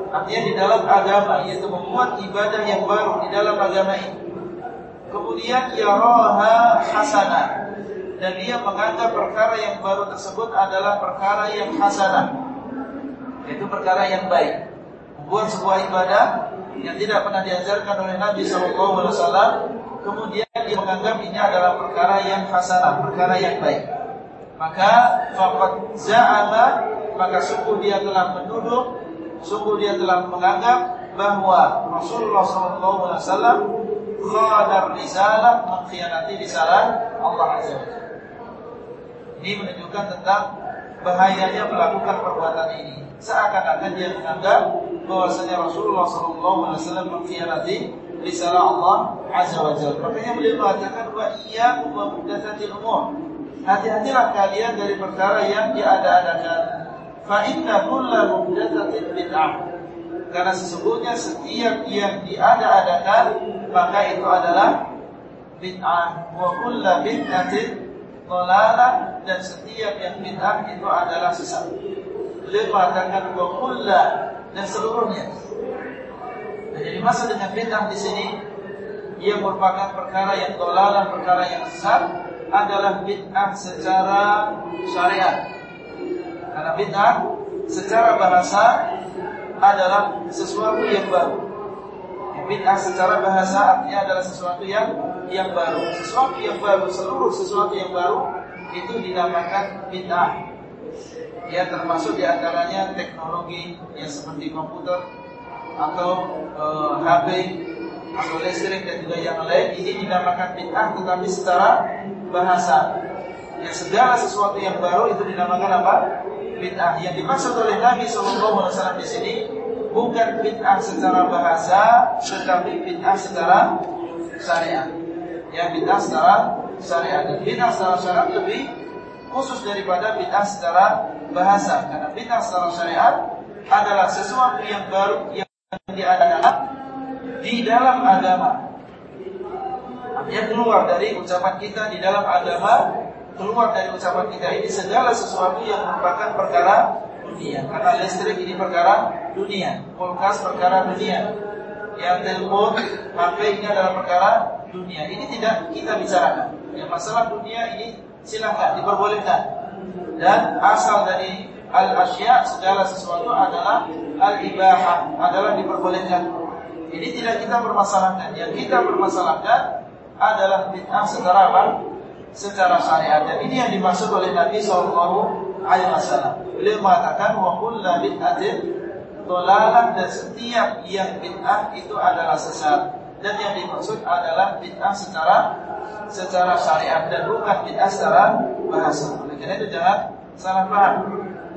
Artinya di dalam agama Yaitu membuat ibadah yang baru Di dalam agama ini. Kemudian yaraha hasanah. Dan dia menganggap perkara yang baru tersebut Adalah perkara yang hasanah Yaitu perkara yang baik. Membuat sebuah ibadah Yang tidak pernah diajarkan oleh Nabi SAW Kemudian dia menganggap ini adalah perkara yang hasanah Perkara yang baik. Maka Fakat za'ama Maka sungguh dia telah menuduh sungguh dia telah menganggap bahwa Rasulullah SAW khadar risalah mengkhianati risalah Allah Azza wa Ini menunjukkan tentang bahayanya melakukan perbuatan ini. Seakan-akan dia menganggap bahwasanya Rasulullah SAW mengkhianati risalah Allah Azza wa Jalla. Makanya beliau mengatakan wa iyyakum wa muhdatsatil umur. Hati-hatilah kalian dari perkara yang diada-adakan fa inna kulla muhdatsatin bid'ah. Karena sesungguhnya setiap yang diada-adakan maka itu adalah bid'ah wa kulla bid'atin dhalalah dan setiap yang bid'ah itu adalah sesat. Beliau mengatakan wa kulla dan seluruhnya. Nah, jadi masa dengan bid'ah di sini ia merupakan perkara yang dhalalah, perkara yang sesat adalah bid'ah secara syariat karena bid'ah secara bahasa adalah sesuatu yang baru. Bid'ah secara bahasa artinya adalah sesuatu yang yang baru. Sesuatu yang baru, seluruh sesuatu yang baru itu dinamakan bid'ah. Ya termasuk di antaranya teknologi yang seperti komputer atau e, eh, HP atau listrik dan juga yang lain ini dinamakan bid'ah tetapi secara bahasa. Ya segala sesuatu yang baru itu dinamakan apa? bid'ah yang dimaksud oleh Nabi SAW di sini bukan bid'ah secara bahasa, tetapi bid'ah secara syariat. Ya bid'ah secara syariat. Dan bid'ah secara syariat lebih khusus daripada bid'ah secara bahasa. Karena bid'ah secara syariat adalah sesuatu yang baru yang diadakan di dalam agama. Artinya keluar dari ucapan kita di dalam agama keluar dari ucapan kita ini segala sesuatu yang merupakan perkara dunia. Karena listrik ini perkara dunia, kulkas perkara dunia, yang telepon, HP ini adalah perkara dunia. Ini tidak kita bicarakan. Yang masalah dunia ini silahkan diperbolehkan. Dan asal dari al-asya segala sesuatu adalah al-ibahah, adalah diperbolehkan. Ini tidak kita permasalahkan. Yang kita permasalahkan adalah bid'ah secara apa? secara syariat. Dan ini yang dimaksud oleh Nabi Shallallahu Alaihi Wasallam. Beliau mengatakan wa kullu bid'atin dolalah dan setiap yang bid'ah itu adalah sesat. Dan yang dimaksud adalah bid'ah secara secara syariat dan bukan bid'ah secara bahasa. Oleh karena itu jangan salah paham.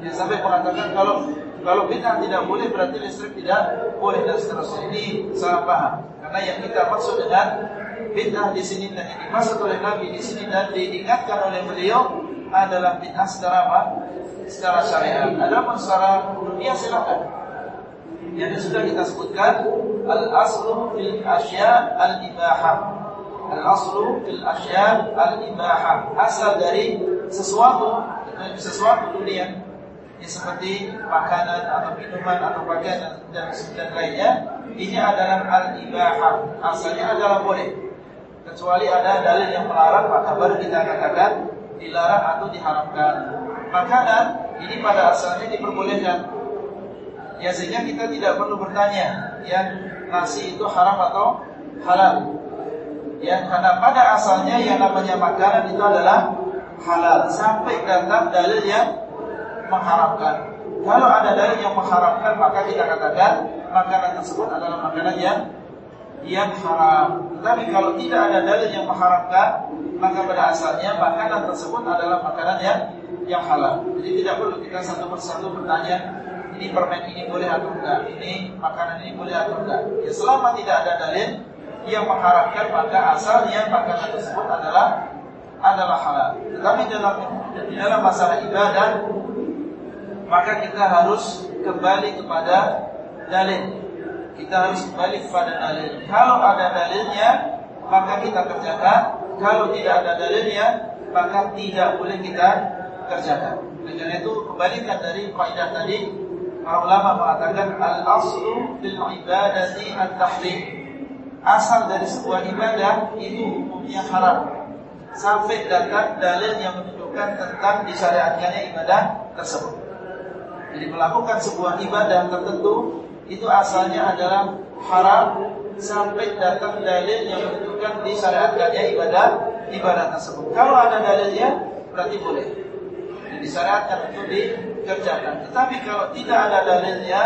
Yang sampai mengatakan kalau kalau bid'ah tidak boleh berarti listrik tidak boleh dan seterusnya. Ini salah paham. Karena yang kita maksud dengan bid'ah di sini dan ini dimaksud oleh Nabi di sini dan diingatkan oleh beliau adalah bid'ah secara apa? Secara syariat. Adapun secara dunia silakan. Yang sudah kita sebutkan al-aslu fil asya al-ibahah. Al-aslu fil asya al-ibahah. Asal dari sesuatu sesuatu dunia ya seperti makanan atau minuman atau pakaian dan, dan lainnya ini adalah al-ibahah asalnya adalah boleh kecuali ada dalil yang melarang maka baru kita katakan dilarang atau diharamkan. Makanan ini pada asalnya diperbolehkan. Ya sehingga kita tidak perlu bertanya ya nasi itu haram atau halal. Ya, karena pada asalnya yang namanya makanan itu adalah halal sampai datang dalil yang mengharamkan. Kalau ada dalil yang mengharamkan maka kita katakan makanan tersebut adalah makanan yang yang haram. Tapi kalau tidak ada dalil yang mengharamkan maka pada asalnya makanan tersebut adalah makanan yang yang halal. Jadi tidak perlu kita satu persatu bertanya ini permen ini boleh atau enggak, ini makanan ini boleh atau enggak. Ya selama tidak ada dalil yang mengharapkan maka asalnya makanan tersebut adalah adalah halal. Tetapi dalam dalam masalah ibadah maka kita harus kembali kepada dalil. Kita harus kembali kepada dalil. Kalau ada dalilnya maka kita kerjakan. Kalau tidak ada dalilnya maka tidak boleh kita kerjakan. Karena itu kembalikan dari kaidah tadi para ulama mengatakan al-aslu fil ibadati at-tahrim asal dari sebuah ibadah itu hukumnya haram sampai datang dalil yang menunjukkan tentang disyariatkannya ibadah tersebut. Jadi melakukan sebuah ibadah tertentu itu asalnya adalah haram sampai datang dalil yang menunjukkan disyariatkannya ibadah ibadah tersebut. Kalau ada dalilnya berarti boleh. Dan disyariatkan untuk dikerjakan. Tetapi kalau tidak ada dalilnya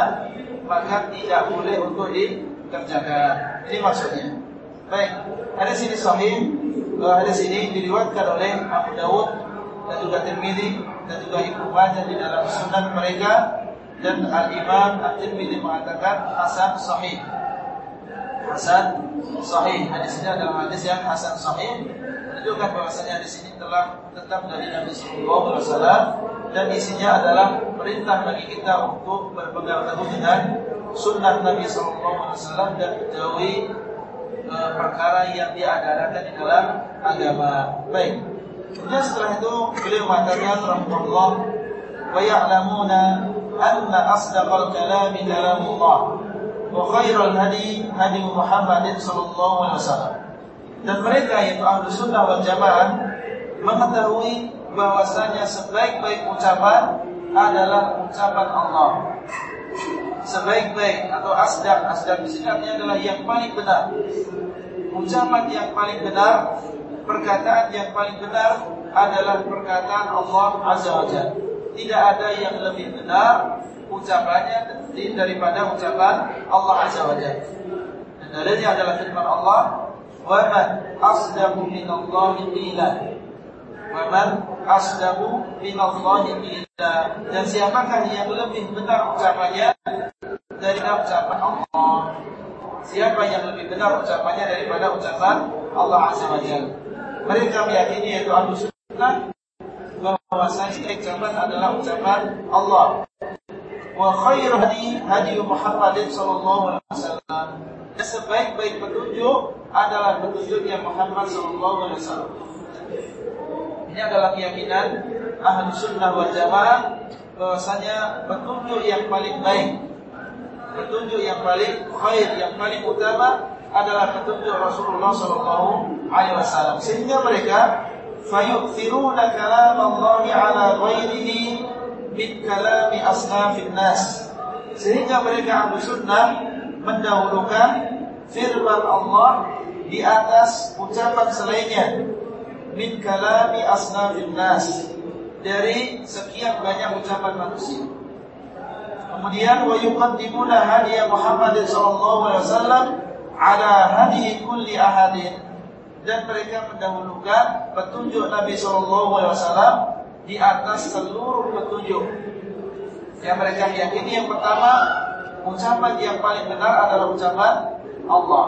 maka tidak boleh untuk di kerjakan. Ini maksudnya. Baik, hadis ini sahih. Hadis ini diriwayatkan oleh Abu Dawud dan juga Tirmidzi dan juga Ibnu Majah di dalam sunan mereka dan Al Imam At-Tirmidzi mengatakan hasan sahih. Hasan sahih. Hadis ini adalah hadis yang hasan sahih menunjukkan bahwasanya di sini telah tetap dari Nabi Sallallahu Alaihi Wasallam dan isinya adalah perintah bagi kita untuk berpegang teguh dengan sunnah Nabi SAW dan menjauhi e, perkara yang diadakan di dalam agama. Baik. Kemudian setelah itu beliau mengatakan rahmatullah wa ya'lamuna anna asdaqal kalami kalamullah wa khairal hadi hadi Muhammadin sallallahu alaihi wasallam. Dan mereka yaitu ahlu sunnah wal jamaah mengetahui bahwasanya sebaik-baik ucapan adalah ucapan Allah. Sebaik-baik atau asdaq asdaq di sini artinya adalah yang paling benar. Ucapan yang paling benar perkataan yang paling benar adalah perkataan Allah azza wajalla tidak ada yang lebih benar ucapannya daripada ucapan Allah azza wajalla dan dalilnya adalah firman Allah wa man asdaqu minallahi qila wa man asdaqu minallahi qila dan siapakah yang lebih benar ucapannya dari ucapan Allah. Siapa yang lebih benar ucapannya daripada ucapan Allah Azza wa Jalla. Mereka meyakini yaitu ahlu sunnah bahwa setiap ucapan adalah ucapan Allah. Wa khairu hadi hadi Muhammad sallallahu alaihi wasallam. Dan sebaik-baik petunjuk adalah petunjuknya Muhammad sallallahu alaihi wasallam. Ini adalah keyakinan ahlu sunnah wal jamaah bahwasanya petunjuk yang paling baik petunjuk yang paling khair, yang paling utama adalah petunjuk Rasulullah sallallahu alaihi wasallam. Sehingga mereka kalam Allah ala ghairihi min kalami asnafin nas. Sehingga mereka ahlu sunnah mendahulukan firman Allah di atas ucapan selainnya min kalami asnafin nas dari sekian banyak ucapan manusia. Kemudian wa yuqaddimuna hadiya Muhammad sallallahu alaihi wasallam ala hadi kulli ahadin dan mereka mendahulukan petunjuk Nabi sallallahu alaihi wasallam di atas seluruh petunjuk. Yang mereka yakini yang pertama ucapan yang paling benar adalah ucapan Allah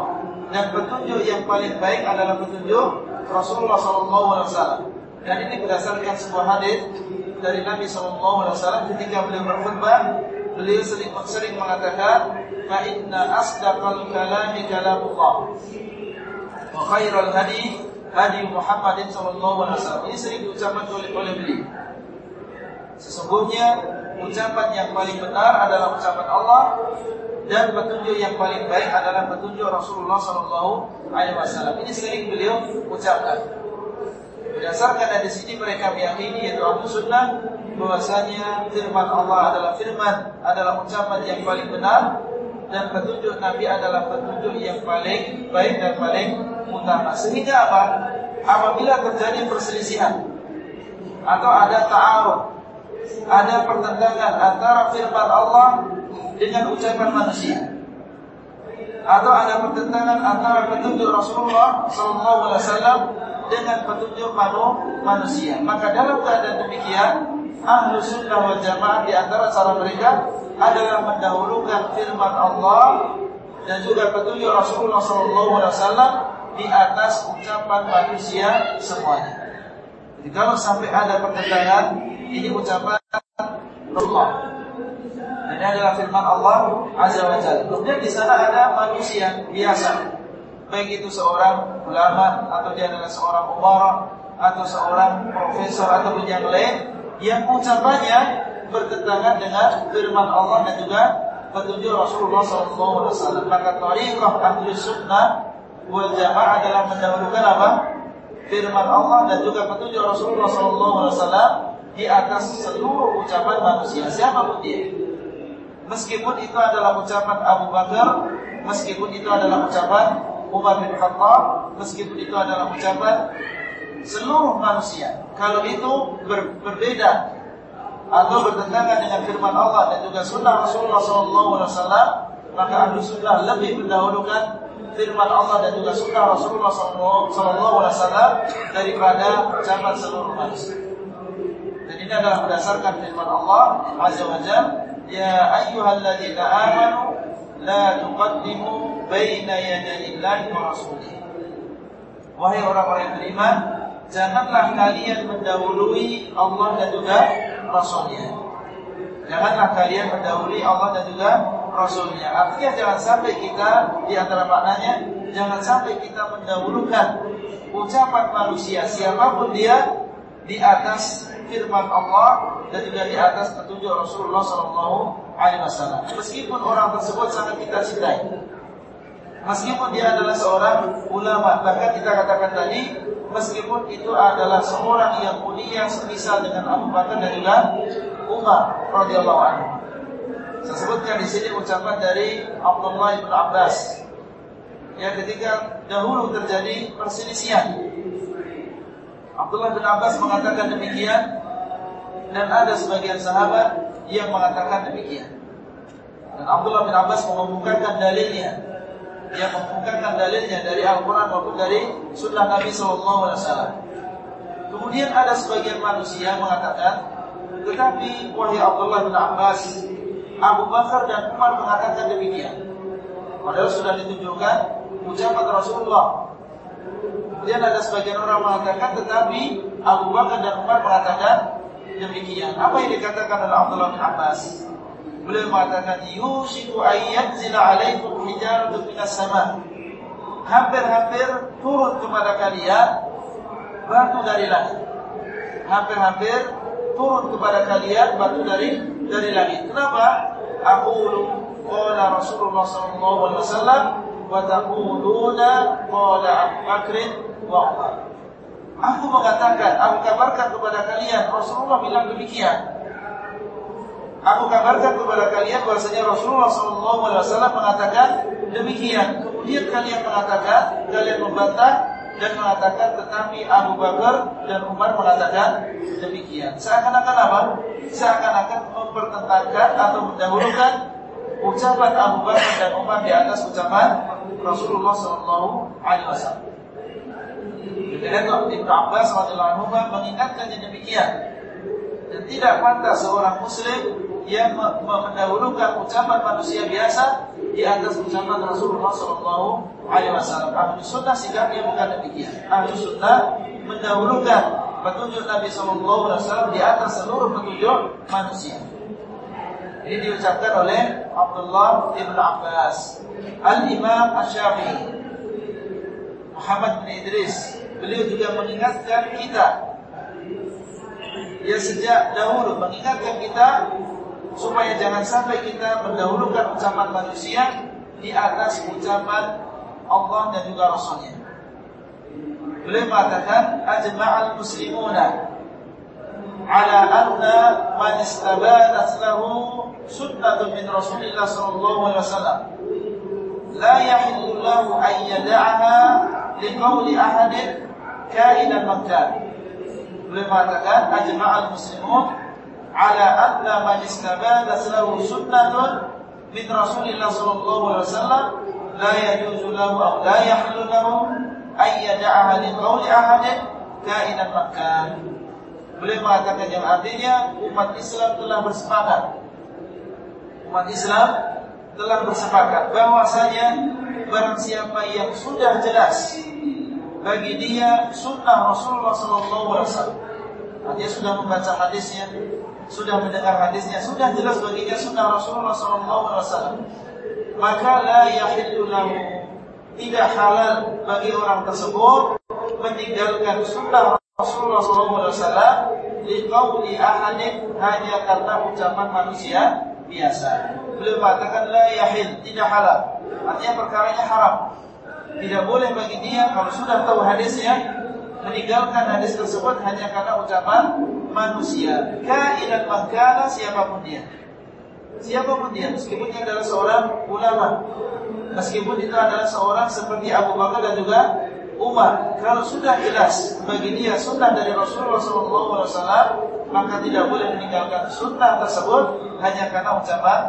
dan petunjuk yang paling baik adalah petunjuk Rasulullah sallallahu alaihi wasallam. Dan ini berdasarkan sebuah hadis dari Nabi sallallahu alaihi wasallam ketika beliau berkhutbah beliau sering sering mengatakan fa inna asdaqal kalami kalamullah wa khairal hadi hadi Muhammadin sallallahu alaihi wasallam. Ini sering diucapkan oleh oleh beliau. Sesungguhnya ucapan yang paling benar adalah ucapan Allah dan petunjuk yang paling baik adalah petunjuk Rasulullah sallallahu alaihi wasallam. Ini sering beliau ucapkan. Berdasarkan dari sini mereka meyakini yaitu Abu Sunnah bahwasanya firman Allah adalah firman adalah ucapan yang paling benar dan petunjuk Nabi adalah petunjuk yang paling baik dan paling utama. Sehingga apa? Apabila terjadi perselisihan atau ada ta'aruf, ada pertentangan antara firman Allah dengan ucapan manusia, atau ada pertentangan antara petunjuk Rasulullah SAW dengan petunjuk manusia, maka dalam keadaan demikian, ahlu sunnah wal jamaah di antara cara mereka adalah mendahulukan firman Allah dan juga petunjuk Rasulullah SAW di atas ucapan manusia semuanya. Jadi kalau sampai ada pertentangan, ini ucapan Allah. Ini adalah firman Allah Azza wa Jalla. Kemudian di sana ada manusia biasa, baik itu seorang ulama atau dia adalah seorang umara atau seorang profesor atau yang lain yang ucapannya bertentangan dengan firman Allah dan juga petunjuk Rasulullah SAW. Maka tariqah ahli sunnah wal jamaah adalah mendahulukan apa? Firman Allah dan juga petunjuk Rasulullah SAW di atas seluruh ucapan manusia, siapa pun dia. Meskipun itu adalah ucapan Abu Bakar, meskipun itu adalah ucapan Umar bin Khattab, meskipun itu adalah ucapan seluruh manusia. Kalau itu ber, berbeda atau bertentangan dengan firman Allah dan juga sunnah Rasulullah SAW, maka ahli sunnah lebih mendahulukan firman Allah dan juga sunnah Rasulullah SAW daripada ucapan seluruh manusia. Dan ini adalah berdasarkan firman Allah Azza wa Jalla, Ya ayyuhalladzina amanu la tuqaddimu baina yaday Allahi wa rasulih. Wahai orang-orang yang beriman, janganlah kalian mendahului Allah dan juga Rasulnya. Janganlah kalian mendahului Allah dan juga Rasulnya. Artinya jangan sampai kita di antara maknanya, jangan sampai kita mendahulukan ucapan manusia siapa pun dia di atas firman Allah dan juga di atas petunjuk Rasulullah Sallallahu Alaihi Wasallam. Meskipun orang tersebut sangat kita cintai, meskipun dia adalah seorang ulama, bahkan kita katakan tadi meskipun itu adalah seorang yang mulia semisal dengan Abu Bakar dan juga Umar radhiyallahu. Saya sebutkan di sini ucapan dari Abdullah bin Abbas yang ketika dahulu terjadi perselisihan. Abdullah bin Abbas mengatakan demikian dan ada sebagian sahabat yang mengatakan demikian. Dan Abdullah bin Abbas mengumumkan dalilnya yang mengemukakan dalilnya dari Al-Quran maupun dari Sunnah Nabi SAW. Kemudian ada sebagian manusia mengatakan, tetapi wahai Abdullah bin Abbas, Abu Bakar dan Umar mengatakan demikian. Padahal sudah ditunjukkan ucapan Rasulullah. Kemudian ada sebagian orang mengatakan, tetapi Abu Bakar dan Umar mengatakan demikian. Apa yang dikatakan oleh Abdullah bin Abbas? Beliau mengatakan yusiku ayat zina alaikum hijaratun minas sama. Hampir-hampir turun kepada kalian batu dari langit. Hampir-hampir turun kepada kalian batu dari dari langit. Kenapa? Aku qala Rasulullah sallallahu alaihi wasallam wa taquluna qala Abu Bakr wa Umar. Aku mengatakan, aku kabarkan kepada kalian Rasulullah bilang demikian. Aku kabarkan kepada kalian bahwasanya Rasulullah SAW mengatakan demikian. Kemudian kalian mengatakan, kalian membantah dan mengatakan tetapi Abu Bakar dan Umar mengatakan demikian. Seakan-akan apa? Seakan-akan mempertentangkan atau mendahulukan ucapan Abu Bakar dan Umar di atas ucapan Rasulullah SAW. Dan Ibnu Abbas radhiyallahu anhu mengingatkan demikian. Dan tidak pantas seorang muslim yang mendahulukan ucapan manusia biasa di atas ucapan Rasulullah Shallallahu Alaihi Wasallam. Ahlu sunnah sikapnya bukan demikian. Ahlu sunnah mendahulukan petunjuk Nabi Shallallahu Alaihi Wasallam di atas seluruh petunjuk manusia. Ini diucapkan oleh Abdullah ibn Abbas, Al Imam Asy-Syafi'i, Muhammad bin Idris. Beliau juga mengingatkan kita ya sejak dahulu mengingatkan kita supaya jangan sampai kita mendahulukan ucapan manusia di atas ucapan Allah dan juga Rasulnya. Beliau mengatakan ajma'al muslimuna ala anna man istabadat lahu sunnatun min Rasulillah sallallahu alaihi wasallam la yahillu lahu an yada'aha liqauli ahadin kainan makan. Beliau mengatakan ajma'al muslimun ala anna man istabada lahu sunnatun min Rasulillah sallallahu alaihi wasallam la yajuzu lahu aw la yahillu lahu an yada'aha liqauli ahadin kainan makan. Beliau mengatakan yang artinya umat Islam telah bersepakat. Umat Islam telah bersepakat bahwasanya barang siapa yang sudah jelas bagi dia sunnah Rasulullah sallallahu alaihi wasallam. Dia sudah membaca hadisnya, sudah mendengar hadisnya, sudah jelas baginya sunnah Rasulullah wasallam. Maka la yahillu lahu tidak halal bagi orang tersebut meninggalkan sunnah Rasulullah wasallam liqauli ahadin hanya karena ucapan manusia biasa. Beliau mengatakan la yahil, tidak halal. Artinya perkaranya haram. Tidak boleh bagi dia kalau sudah tahu hadisnya meninggalkan hadis tersebut hanya karena ucapan manusia. Kainan makana siapa pun dia. Siapa pun dia, meskipun dia adalah seorang ulama, meskipun itu adalah seorang seperti Abu Bakar dan juga Umar, kalau sudah jelas bagi dia sunnah dari Rasulullah SAW, maka tidak boleh meninggalkan sunnah tersebut hanya karena ucapan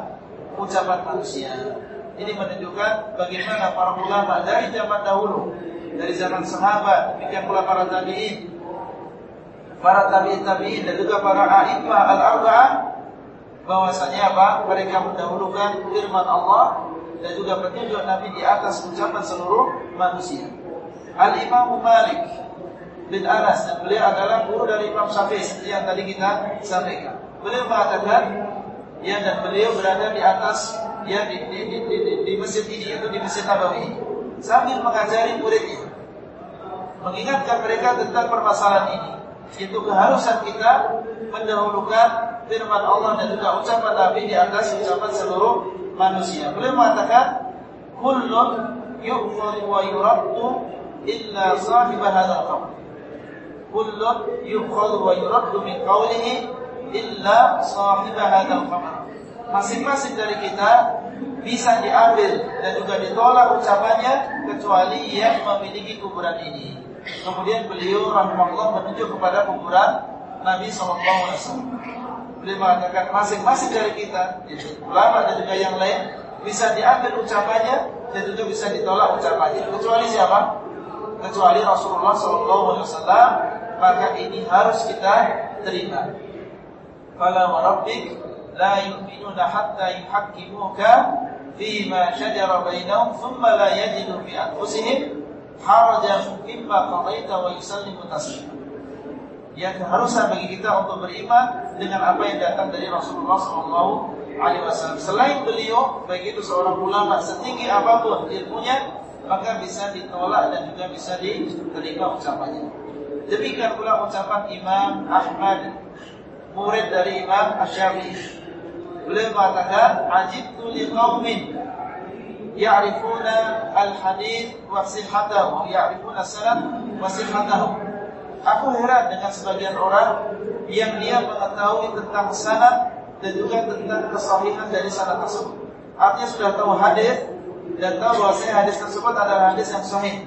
ucapan manusia. Ini menunjukkan bagaimana para ulama dari zaman dahulu, dari zaman sahabat, demikian pula para tabi'in, para tabi'in tabi'in dan juga para a'immah al-arba'ah bahwasanya apa? Mereka mendahulukan firman Allah dan juga petunjuk Nabi di atas ucapan seluruh manusia. Al-Imam Malik bin Anas dan beliau adalah guru dari Imam Syafi'i yang tadi kita sampaikan. Beliau mengatakan ya dan beliau berada di atas ya di di, di, di, di masjid ini yaitu di masjid Nabawi sambil mengajari muridnya mengingatkan mereka tentang permasalahan ini yaitu keharusan kita mendahulukan firman Allah dan juga ucapan Nabi di atas ucapan seluruh manusia. Beliau mengatakan kullun yu'khadhu wa yuraddu illa sahib hadzal qawl. Kullun yu'khadhu wa yuraddu min qawlihi illa sahibah hadzal qabr. Masing-masing dari kita bisa diambil dan juga ditolak ucapannya kecuali yang memiliki kuburan ini. Kemudian beliau rahimahullah menunjuk kepada kuburan Nabi SAW. Beliau mengatakan masing-masing dari kita, yaitu ulama dan juga yang lain, bisa diambil ucapannya dan juga bisa ditolak ucapannya. Kecuali siapa? Kecuali Rasulullah SAW. Maka ini harus kita terima. Fala wa rabbik la yu'minuna hatta yuhakkimuka bainahum thumma la yajidu fi anfusihim harajan mimma qadaita wa yusallimu taslima. Yang keharusan bagi kita untuk beriman dengan apa yang datang dari Rasulullah sallallahu alaihi wasallam. Selain beliau, baik itu seorang ulama setinggi apa pun ilmunya, maka bisa ditolak dan juga bisa diterima ucapannya. Demikian pula ucapan Imam Ahmad murid dari Imam Asy-Syafi'i. Beliau mengatakan, "Ajibtu liqaumin ya'rifuna al-hadis wa sihhatahu, ya'rifuna sanad wa sihhatahu." Aku heran dengan sebagian orang yang dia mengetahui tentang sanad dan juga tentang kesahihan dari sanad tersebut. Artinya sudah tahu hadis dan tahu bahwa hadis tersebut adalah hadis yang sahih.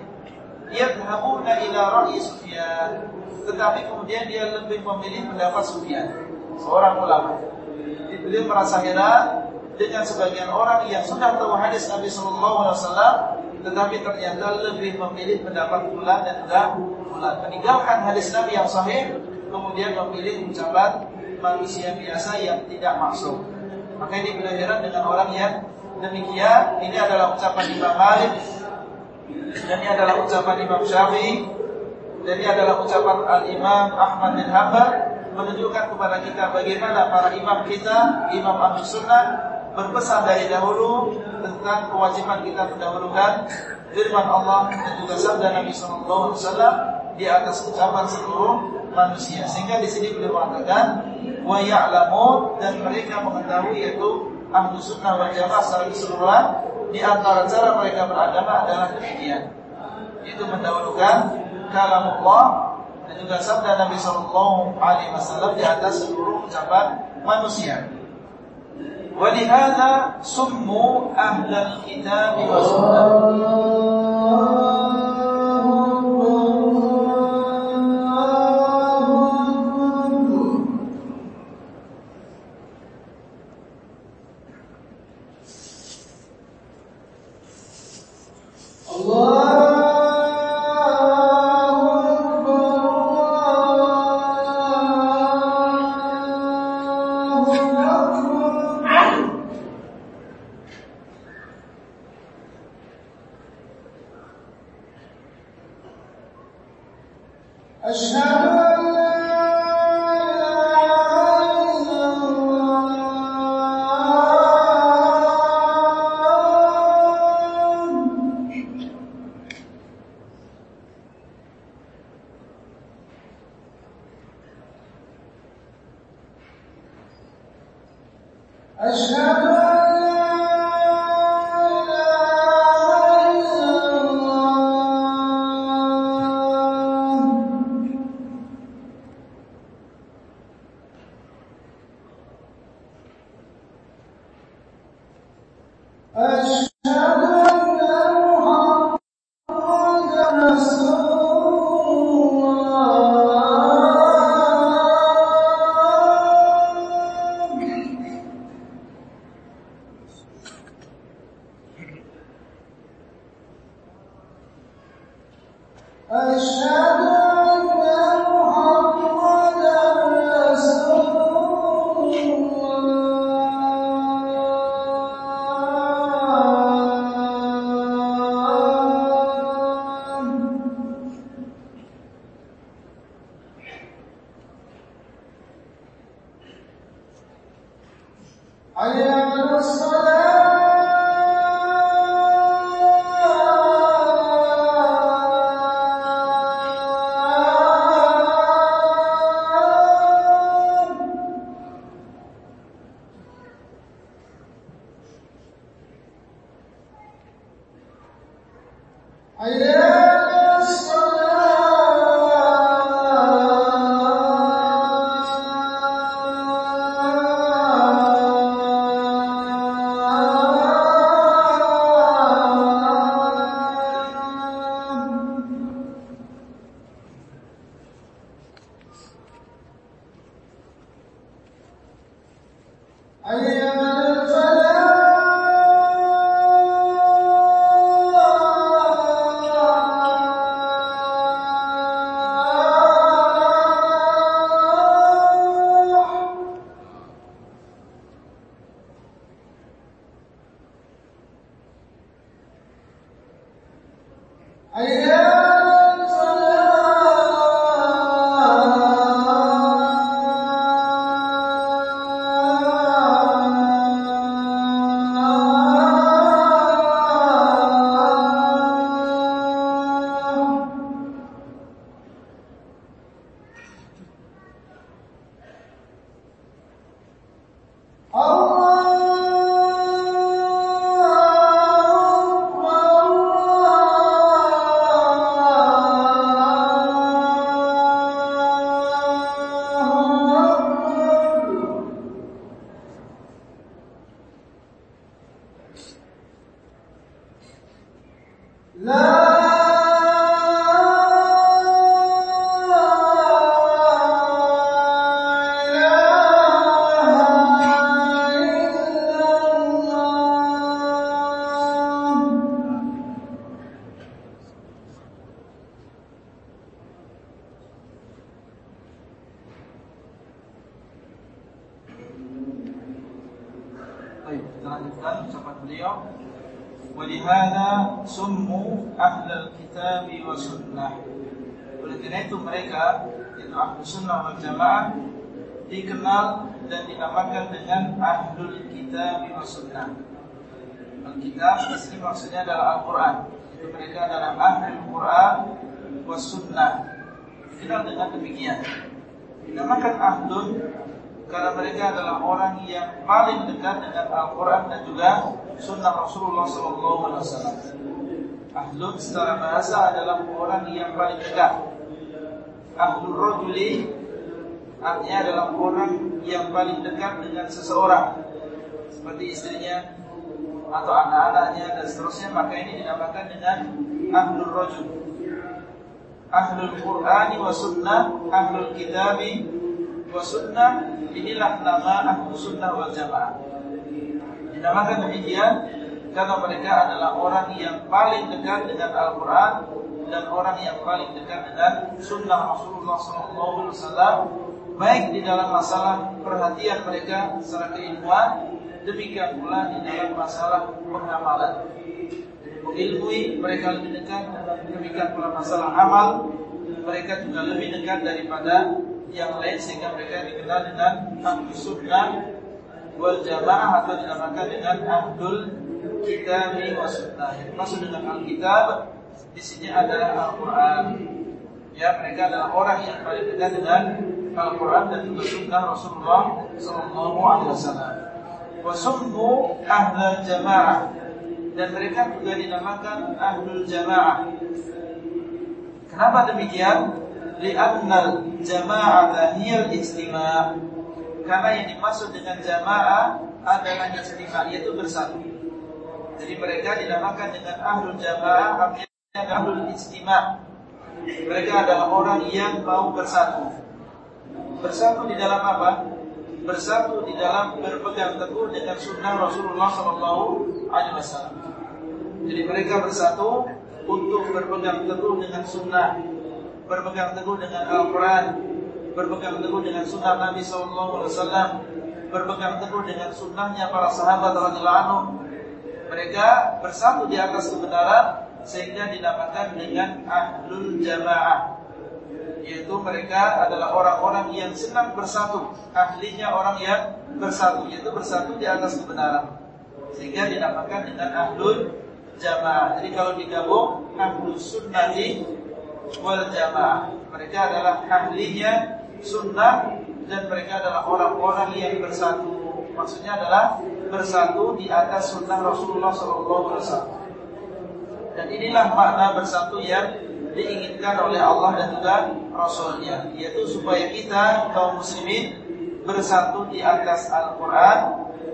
Yadhabuna ila ra'yi Sufyan tetapi kemudian dia lebih memilih pendapat Sufyan, seorang ulama. Beliau merasa heran dengan sebagian orang yang sudah tahu hadis Nabi Shallallahu Alaihi Wasallam, tetapi ternyata lebih memilih pendapat bulan dan juga bulan. Meninggalkan hadis Nabi yang sahih, kemudian memilih ucapan manusia biasa yang tidak masuk. Maka ini beliau heran dengan orang yang demikian. Ini adalah ucapan Imam Malik dan ini adalah ucapan Imam Syafi'i dan ini adalah ucapan Al-Imam Ahmad bin Hanbal menunjukkan kepada kita bagaimana para imam kita, Imam Abu Sunnah berpesan dari dahulu tentang kewajiban kita mendahulukan firman Allah dan juga sabda Nabi SAW di atas ucapan seluruh manusia. Sehingga di sini beliau mengatakan wa ya'lamun dan mereka mengetahui yaitu ahlu sunnah wal jamaah secara keseluruhan di antara cara mereka beragama adalah demikian. Itu mendahulukan kalamullah dan juga sabda Nabi Sallallahu Alaihi Wasallam di atas seluruh ucapan manusia. ولهذا سموا أهل الكتاب والسنة coração. Ahlun secara bahasa adalah orang yang paling dekat. Ahlul rajuli artinya adalah orang yang paling dekat dengan seseorang. seperti istrinya atau anak-anaknya dan seterusnya maka ini dinamakan dengan ahlul rajul ahlul qur'ani wa sunnah ahlul kitabi wa sunnah inilah nama ahlul sunnah wal jamaah dinamakan demikian karena mereka adalah orang yang paling dekat dengan Al-Quran dan orang yang paling dekat dengan Sunnah Rasulullah SAW, baik di dalam masalah perhatian mereka secara keilmuan, demikian pula di dalam masalah pengamalan. Ilmui mereka lebih dekat, demikian pula masalah amal, mereka juga lebih dekat daripada yang lain sehingga mereka dikenal dengan Ahlus Sunnah wal Jamaah atau dinamakan dengan Ahlul Kitab wa Sunnah. Yang maksud dengan Alkitab di sini ada Al-Quran. Ya, mereka adalah orang yang paling dekat dengan Al-Quran dan juga Sunnah Rasulullah Sallallahu Alaihi Wasallam. Wasummu ahlul jamaah dan mereka juga dinamakan ahlul jamaah. Kenapa demikian? Li'annal jama'ah hiyal ijtima' Karena yang dimaksud dengan jamaah adalah ijtima' yaitu bersatu. Jadi mereka dinamakan dengan ahlul jamaah artinya ahlul ijtima'. Mereka adalah orang yang mau bersatu. Bersatu di dalam apa? Bersatu di dalam berpegang teguh dengan sunnah Rasulullah Wasallam. Jadi mereka bersatu untuk berpegang teguh dengan sunnah berpegang teguh dengan Al-Quran, berpegang teguh dengan sunnah Nabi SAW, berpegang teguh dengan sunnahnya para sahabat radhiyallahu Mereka bersatu di atas kebenaran sehingga dinamakan dengan ahlul jamaah. Yaitu mereka adalah orang-orang yang senang bersatu, ahlinya orang yang bersatu, yaitu bersatu di atas kebenaran. Sehingga dinamakan dengan ahlul jamaah. Jadi kalau digabung ahlus sunnati wal jamaah. Mereka adalah ahlinya sunnah dan mereka adalah orang-orang yang bersatu. Maksudnya adalah bersatu di atas sunnah Rasulullah SAW. Dan inilah makna bersatu yang diinginkan oleh Allah dan juga Rasulnya, yaitu supaya kita kaum muslimin bersatu di atas Al-Quran,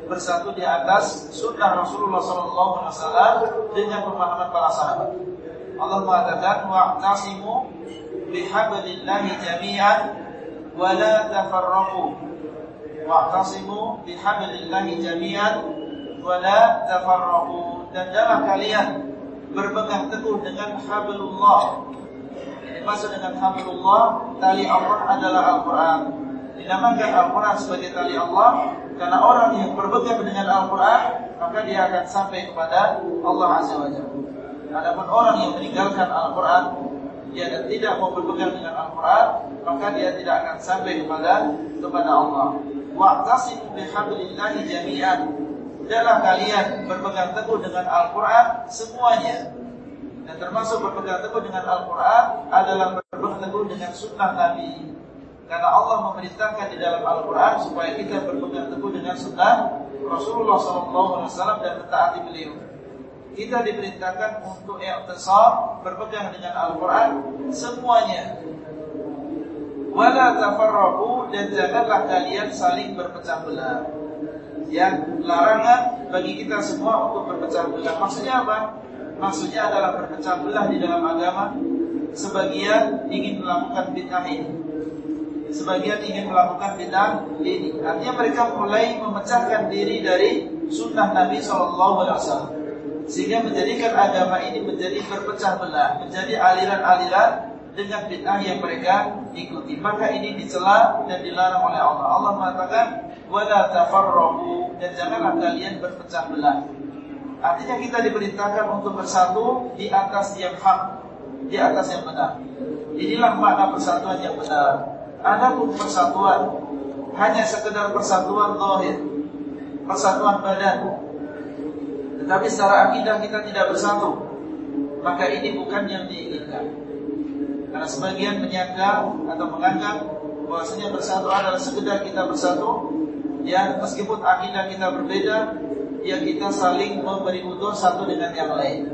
bersatu di atas sunnah Rasulullah SAW dengan pemahaman para sahabat. Allah mengatakan wa'tasimu bihablillahi jami'an wa la tafarraqu. Wa'tasimu bihablillahi jami'an wa la tafarraqu. Dan jangan kalian berpegang teguh dengan hablullah. Ini maksud dengan hablullah, tali Allah adalah Al-Qur'an. Dinamakan Al-Quran sebagai tali Allah Karena orang yang berpegang dengan Al-Quran Maka dia akan sampai kepada Allah Azza wa Jalla Adapun orang yang meninggalkan Al-Quran dia dan tidak mau berpegang dengan Al-Quran, maka dia tidak akan sampai kepada kepada Allah. Jami'an. Adalah kalian berpegang teguh dengan Al-Quran semuanya. Dan termasuk berpegang teguh dengan Al-Quran adalah berpegang teguh dengan sunnah Nabi. Karena Allah memerintahkan di dalam Al-Quran supaya kita berpegang teguh dengan sunnah Rasulullah SAW dan mentaati beliau kita diperintahkan untuk i'tisam berpegang dengan Al-Qur'an semuanya. Wala tafarraqu dan janganlah kalian saling berpecah belah. Yang larangan bagi kita semua untuk berpecah belah. Maksudnya apa? Maksudnya adalah berpecah belah di dalam agama. Sebagian ingin melakukan bid'ah ini. Sebagian ingin melakukan bid'ah ini. Artinya mereka mulai memecahkan diri dari sunnah Nabi SAW sehingga menjadikan agama ini menjadi berpecah belah, menjadi aliran-aliran dengan bid'ah yang mereka ikuti. Maka ini dicela dan dilarang oleh Allah. Allah mengatakan, "Wala tafarraqu" dan janganlah kalian berpecah belah. Artinya kita diperintahkan untuk bersatu di atas yang hak, di atas yang benar. Inilah makna persatuan yang benar. Adapun persatuan hanya sekedar persatuan zahir, persatuan badan, tetapi secara akidah kita tidak bersatu Maka ini bukan yang diinginkan Karena sebagian menyangka Atau menganggap bahwasanya bersatu adalah sekedar kita bersatu Ya meskipun akidah kita berbeda Ya kita saling memberi udur satu dengan yang lain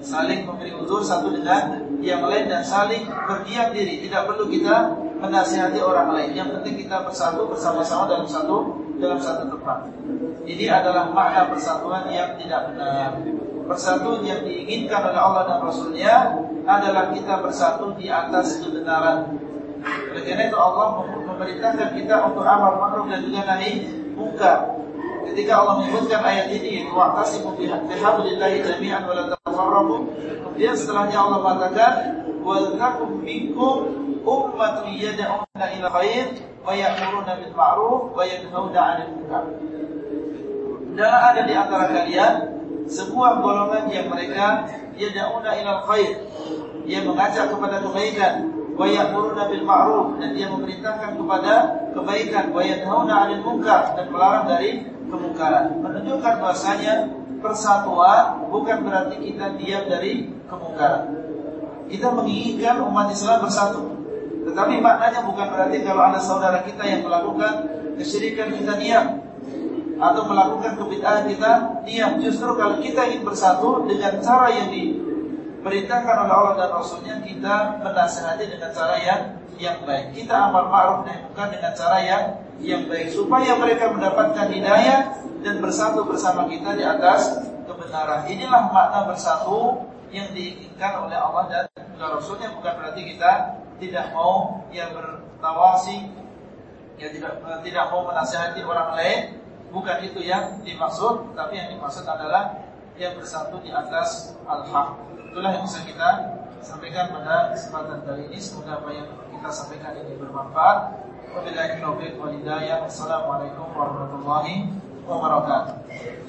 Saling memberi udur satu dengan yang lain Dan saling berdiam diri Tidak perlu kita menasihati orang lain. Yang penting kita bersatu bersama-sama dalam satu dalam satu tempat. Ini adalah makna persatuan yang tidak benar. Persatuan yang diinginkan oleh Allah dan Rasulnya adalah kita bersatu di atas kebenaran. Oleh karena itu Allah memerintahkan kita untuk amal makruh dan juga nahi munkar. Ketika Allah menyebutkan ayat ini, wa'tasimu bihablillahi jami'an wa. Kemudian setelahnya Allah mengatakan, "Wal takum minkum ummatun yad'una ila khair wa ya'muruna bil ma'ruf wa yanhauna 'anil munkar." Dan ada di antara kalian sebuah golongan yang mereka yad'una ila khair, yang mengajak kepada kebaikan, wa ya'muruna bil ma'ruf dan dia memerintahkan kepada kebaikan, wa yanhauna 'anil munkar dan melarang dari kemungkaran. Menunjukkan bahasanya persatuan bukan berarti kita diam dari kemungkaran. Kita menginginkan umat Islam bersatu. Tetapi maknanya bukan berarti kalau ada saudara kita yang melakukan kesyirikan kita diam atau melakukan kebid'ahan kita diam. Justru kalau kita ingin bersatu dengan cara yang diperintahkan oleh Allah dan Rasulnya kita menasihati dengan cara yang yang baik. Kita amal ma'ruf nahi munkar dengan cara yang yang baik supaya mereka mendapatkan hidayah dan bersatu bersama kita di atas kebenaran. Inilah makna bersatu yang diinginkan oleh Allah dan Rasulnya bukan berarti kita tidak mau yang bertawasi, ya tidak tidak mau menasihati orang lain, bukan itu yang dimaksud, tapi yang dimaksud adalah yang bersatu di atas al-haq. Itulah yang bisa kita sampaikan pada kesempatan kali ini. Semoga apa yang kita sampaikan ini bermanfaat. Wabillahi taufiq wal hidayah. Wassalamualaikum warahmatullahi wabarakatuh.